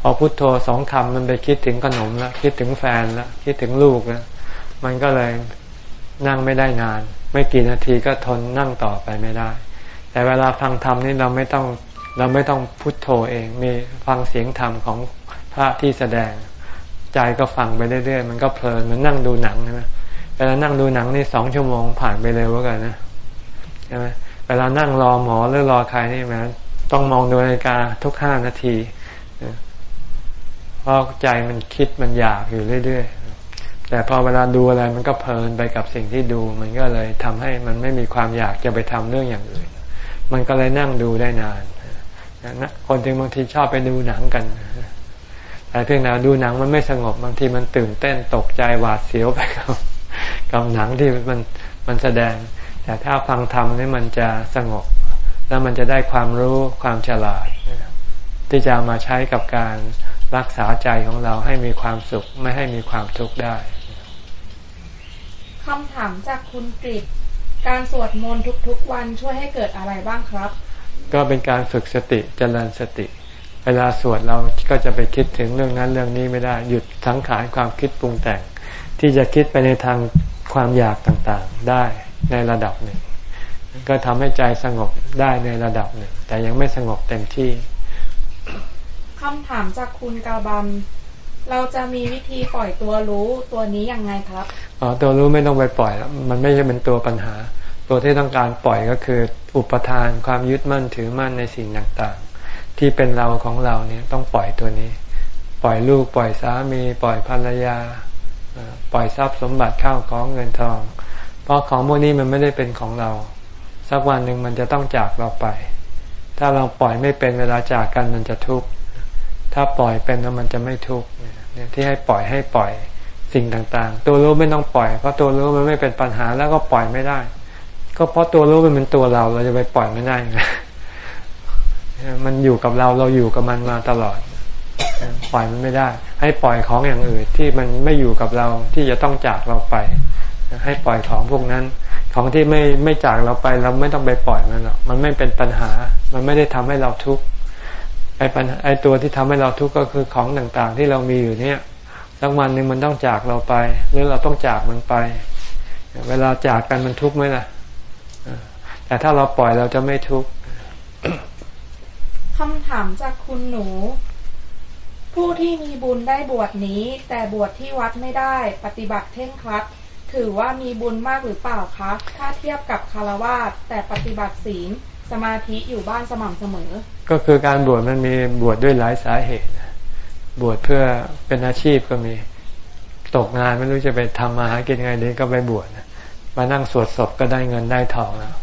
พอพุโทโธสองคำมันไปคิดถึงขนมแล้วคิดถึงแฟนแล้วคิดถึงลูกแล้วมันก็เลย นั่งไม่ได้นาน ไม่กี่นาทีก็ทนนั่งต่อไปไม่ได้ แต่เวลาฟังธรรมนี่เราไม่ต้องเราไม่ต้องพุทโธเอง มีฟังเสียงธรรมของพระที่แสดง ใจก็ฟังไปเรื่อยๆ มันก็เพลินมันนั่งดูหนังใช่ไหมเวลานั่งดูหนังนี่สองชั่วโมงผ่านไปเร็วกันนะใช่ไหมเวลานั่งรอหมอหรือรอใครนี่มันต้องมองดูนาฬิกาทุกห้านาทีเพราะใจมันคิดมันอยากอยู่เรื่อยๆ แต่พอเวลาดูอะไรมันก็เพลินไปกับสิ่งที่ดู มันก็เลยทำให้มันไม่มีความอยากจะไปทำเรื่องอย่างอื่น มันก็เลยนั่งดูได้นานนะคนจึงบางทีชอบไปดูหนังกันแต่เพียงแต่ดูหนังมันไม่สงบบางทีมันตื่นเต้นตกใจหวาดเสียวไปกับกับหนังที่มันมันแสดง แต่ถ้าฟังธรรมนี่มันจะสงบ แล้วมันจะได้ความรู้ความฉลาด ที่จะมาใช้กับการรักษาใจของเราให้มีความสุขไม่ให้มีความทุกข์ได้ คำถามจากคุณกริการสวดมนต์ทุกๆวันช่วยให้เกิดอะไรบ้างครับ ก็เป็นการฝึกสติจเจริญสติ เวลาสวดเราก็จะไปคิดถึงเรื่องนั้นเรื่องนี้ไม่ได้หยุดทั้งขายความคิดปรุงแต่ง ที่จะคิดไปในทางความอยากต่างๆได้ในระดับหนึ่ง ก็ทำให้ใจสงบได้ในระดับหนึ่ง แต่ยังไม่สงบเต็มที่คำถามจากคุณกาบัน เราจะมีวิธีปล่อยตัวรู้ตัวนี้ยังไงครับอ๋อตัวรู้ไม่ต้องไปปล่อยมันไม่ใช่เป็นตัวปัญหา ตัวที่ต้องการปล่อยก็คือ อุปทานความยึดมั่นถือมั่นในสิ่งต่างๆ ที่เป็นเราของเราเนี่ยต้องปล่อยตัวนี้ ปล่อยลูกปล่อยสามีปล่อยภรรยา ปล่อยทรัพย์สมบัติข้าวของเงินทอง เพราะของพวกนี้มันไม่ได้เป็นของเรา สักวันหนึ่งมันจะต้องจากเราไป ถ้าเราปล่อยไม่เป็นเวลาจากกันมันจะทุกข์ ถ้าปล่อยเป็นแล้วมันจะไม่ทุกข์เนี่ยที่ให้ปล่อยให้ปล่อยสิ่งต่างๆ ตัวรู้ไม่ต้องปล่อย เพราะตัวรู้มันไม่เป็นปัญหาแล้วก็ปล่อยไม่ได้ ก็เพราะตัวรู้มันเป็นตัวเราเราจะไปปล่อยไม่ได้ไงมันอยู่กับเราเราอยู่กับมันมาตลอด ปล่อยมันไม่ได้ ให้ปล่อยของอย่างอื่นที่มันไม่อยู่กับเราที่จะต้องจากเราไป ให้ปล่อยของพวกนั้น ของที่ไม่ไม่จากเราไปเราไม่ต้องไปปล่อยมันหรอกมันไม่เป็นปัญหา มันไม่ได้ทำให้เราทุกข์ ไอ้ปัญไอ้ตัวที่ทำให้เราทุกข์ก็คือของต่างๆ ที่เรามีอยู่เนี่ยสักวันหนึ่งมันต้องจากเราไป หรือเราต้องจากมันไป เวลาจากกันมันทุกข์ไหมล่ะแต่ถ้าเราปล่อยเราจะไม่ทุกข์คำถามจากคุณหนู ผู้ที่มีบุญได้บวชนี้ แต่บวชที่วัดไม่ได้ ปฏิบัติเท่งครัดถือว่ามีบุญมากหรือเปล่าคะ ถ้าเทียบกับคารวาสแต่ปฏิบัติศีล สมาธิอยู่บ้านสม่ำเสมอ ก็คือการบวชมันมีบวชดด้วยหลายสาเหตุ บวชเพื่อเป็นอาชีพก็มีตกงานไม่รู้จะไปทำมาหากินไงดีก็ไปบวชมานั่งสวดศพก็ได้เงินได้ทองแล้ว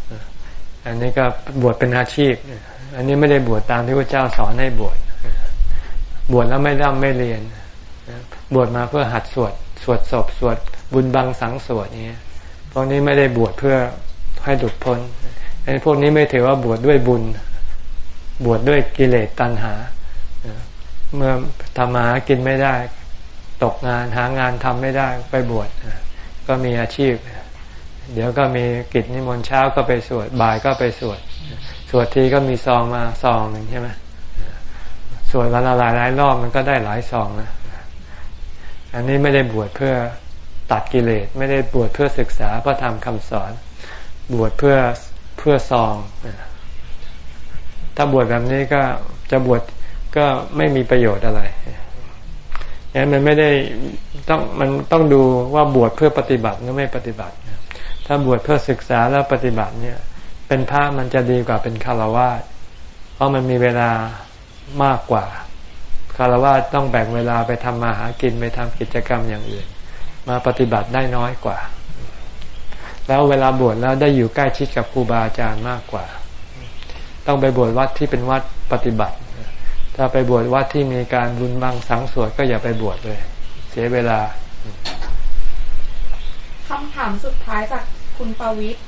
อันนี้ก็บวชเป็นอาชีพ อันนี้ไม่ได้บวชตามที่พระเจ้าสอนให้บวชบวชแล้วไม่ร่ำไม่เรียนบวชมาเพื่อหัดสวดสวดศพสวดบุญบังสังสวดนี้พวกนี้ไม่ได้บวชเพื่อให้หลุดพ้น ไอ้พวกนี้ไม่ถือว่าบวชดด้วยบุญ บวชดด้วยกิเลสตัณหา เมื่อทำมาหากินไม่ได้ ตกงานหางานทำไม่ได้ไปบวชก็มีอาชีพ เดี๋ยวก็มีกิจนิมนต์เช้าก็ไปสวดบ่ายก็ไปสวด สวดทีก็มีซองมาซองหนึ่งใช่ไหมสวดวันละหลายหลายรอบมันก็ได้หลายซองนะอันนี้ไม่ได้บวชเพื่อตัดกิเลสไม่ได้บวชเพื่อศึกษาพระธรรมคำสอน บวชเพื่อ เพื่อซองถ้าบวชแบบนี้ก็จะบวชก็ไม่มีประโยชน์อะไรงั้นมันไม่ได้ต้องมันต้องดูว่าบวชเพื่อปฏิบัติหรือไม่ปฏิบัติ ถ้าบวชเพื่อศึกษาแล้วปฏิบัติเนี่ย เป็นพระมันจะดีกว่าเป็นคารวะเพราะมันมีเวลามากกว่าคารวะต้องแบ่งเวลาไปทำมาหากินไปทำกิจกรรมอย่างอื่น มาปฏิบัติได้น้อยกว่า แล้วเวลาบวชแล้วได้อยู่ใกล้ชิดกับครูบาอาจารย์มากกว่า ต้องไปบวชวัดที่เป็นวัดปฏิบัติ ถ้าไปบวชวัดที่มีการบุญบังสังสวดก็อย่าไปบวชเลย เสียเวลาคำถามสุดท้ายจากคุณปวิทย์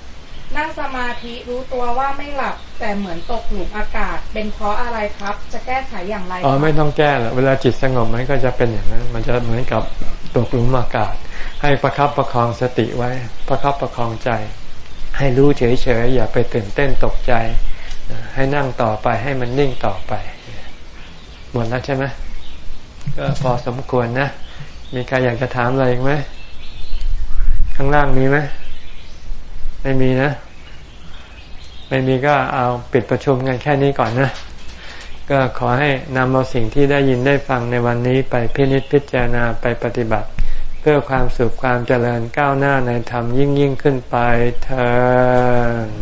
นั่งสมาธิรู้ตัวว่าไม่หลับ แต่เหมือนตกหลุมอากาศ เป็นเพราะอะไรครับ จะแก้ไขอย่างไรอ๋อไม่ต้องแก้หรอกเวลาจิตสงบมันก็จะเป็นอย่างนั้น มันจะเหมือนกับตกหลุมอากาศ ให้ประครับประคองสติไว้ ประครับประคองใจ ให้รู้เฉยๆอย่าไปตื่นเต้นตกใจ ให้นั่งต่อไปให้มันนิ่งต่อไปหมดแล้วใช่ไหมก็พอสมควรนะ มีใครอยากจะถามอะไรอีกไหมข้างล่างมีไหม ไม่มีนะ ไม่มีก็เอาปิดประชุมกันแค่นี้ก่อนนะ ก็ขอให้นำเอาสิ่งที่ได้ยินได้ฟังในวันนี้ไปพินิจพิจารณาไปปฏิบัติ เพื่อความสุขความเจริญก้าวหน้าในธรรมยิ่งยิ่งขึ้นไปเธอ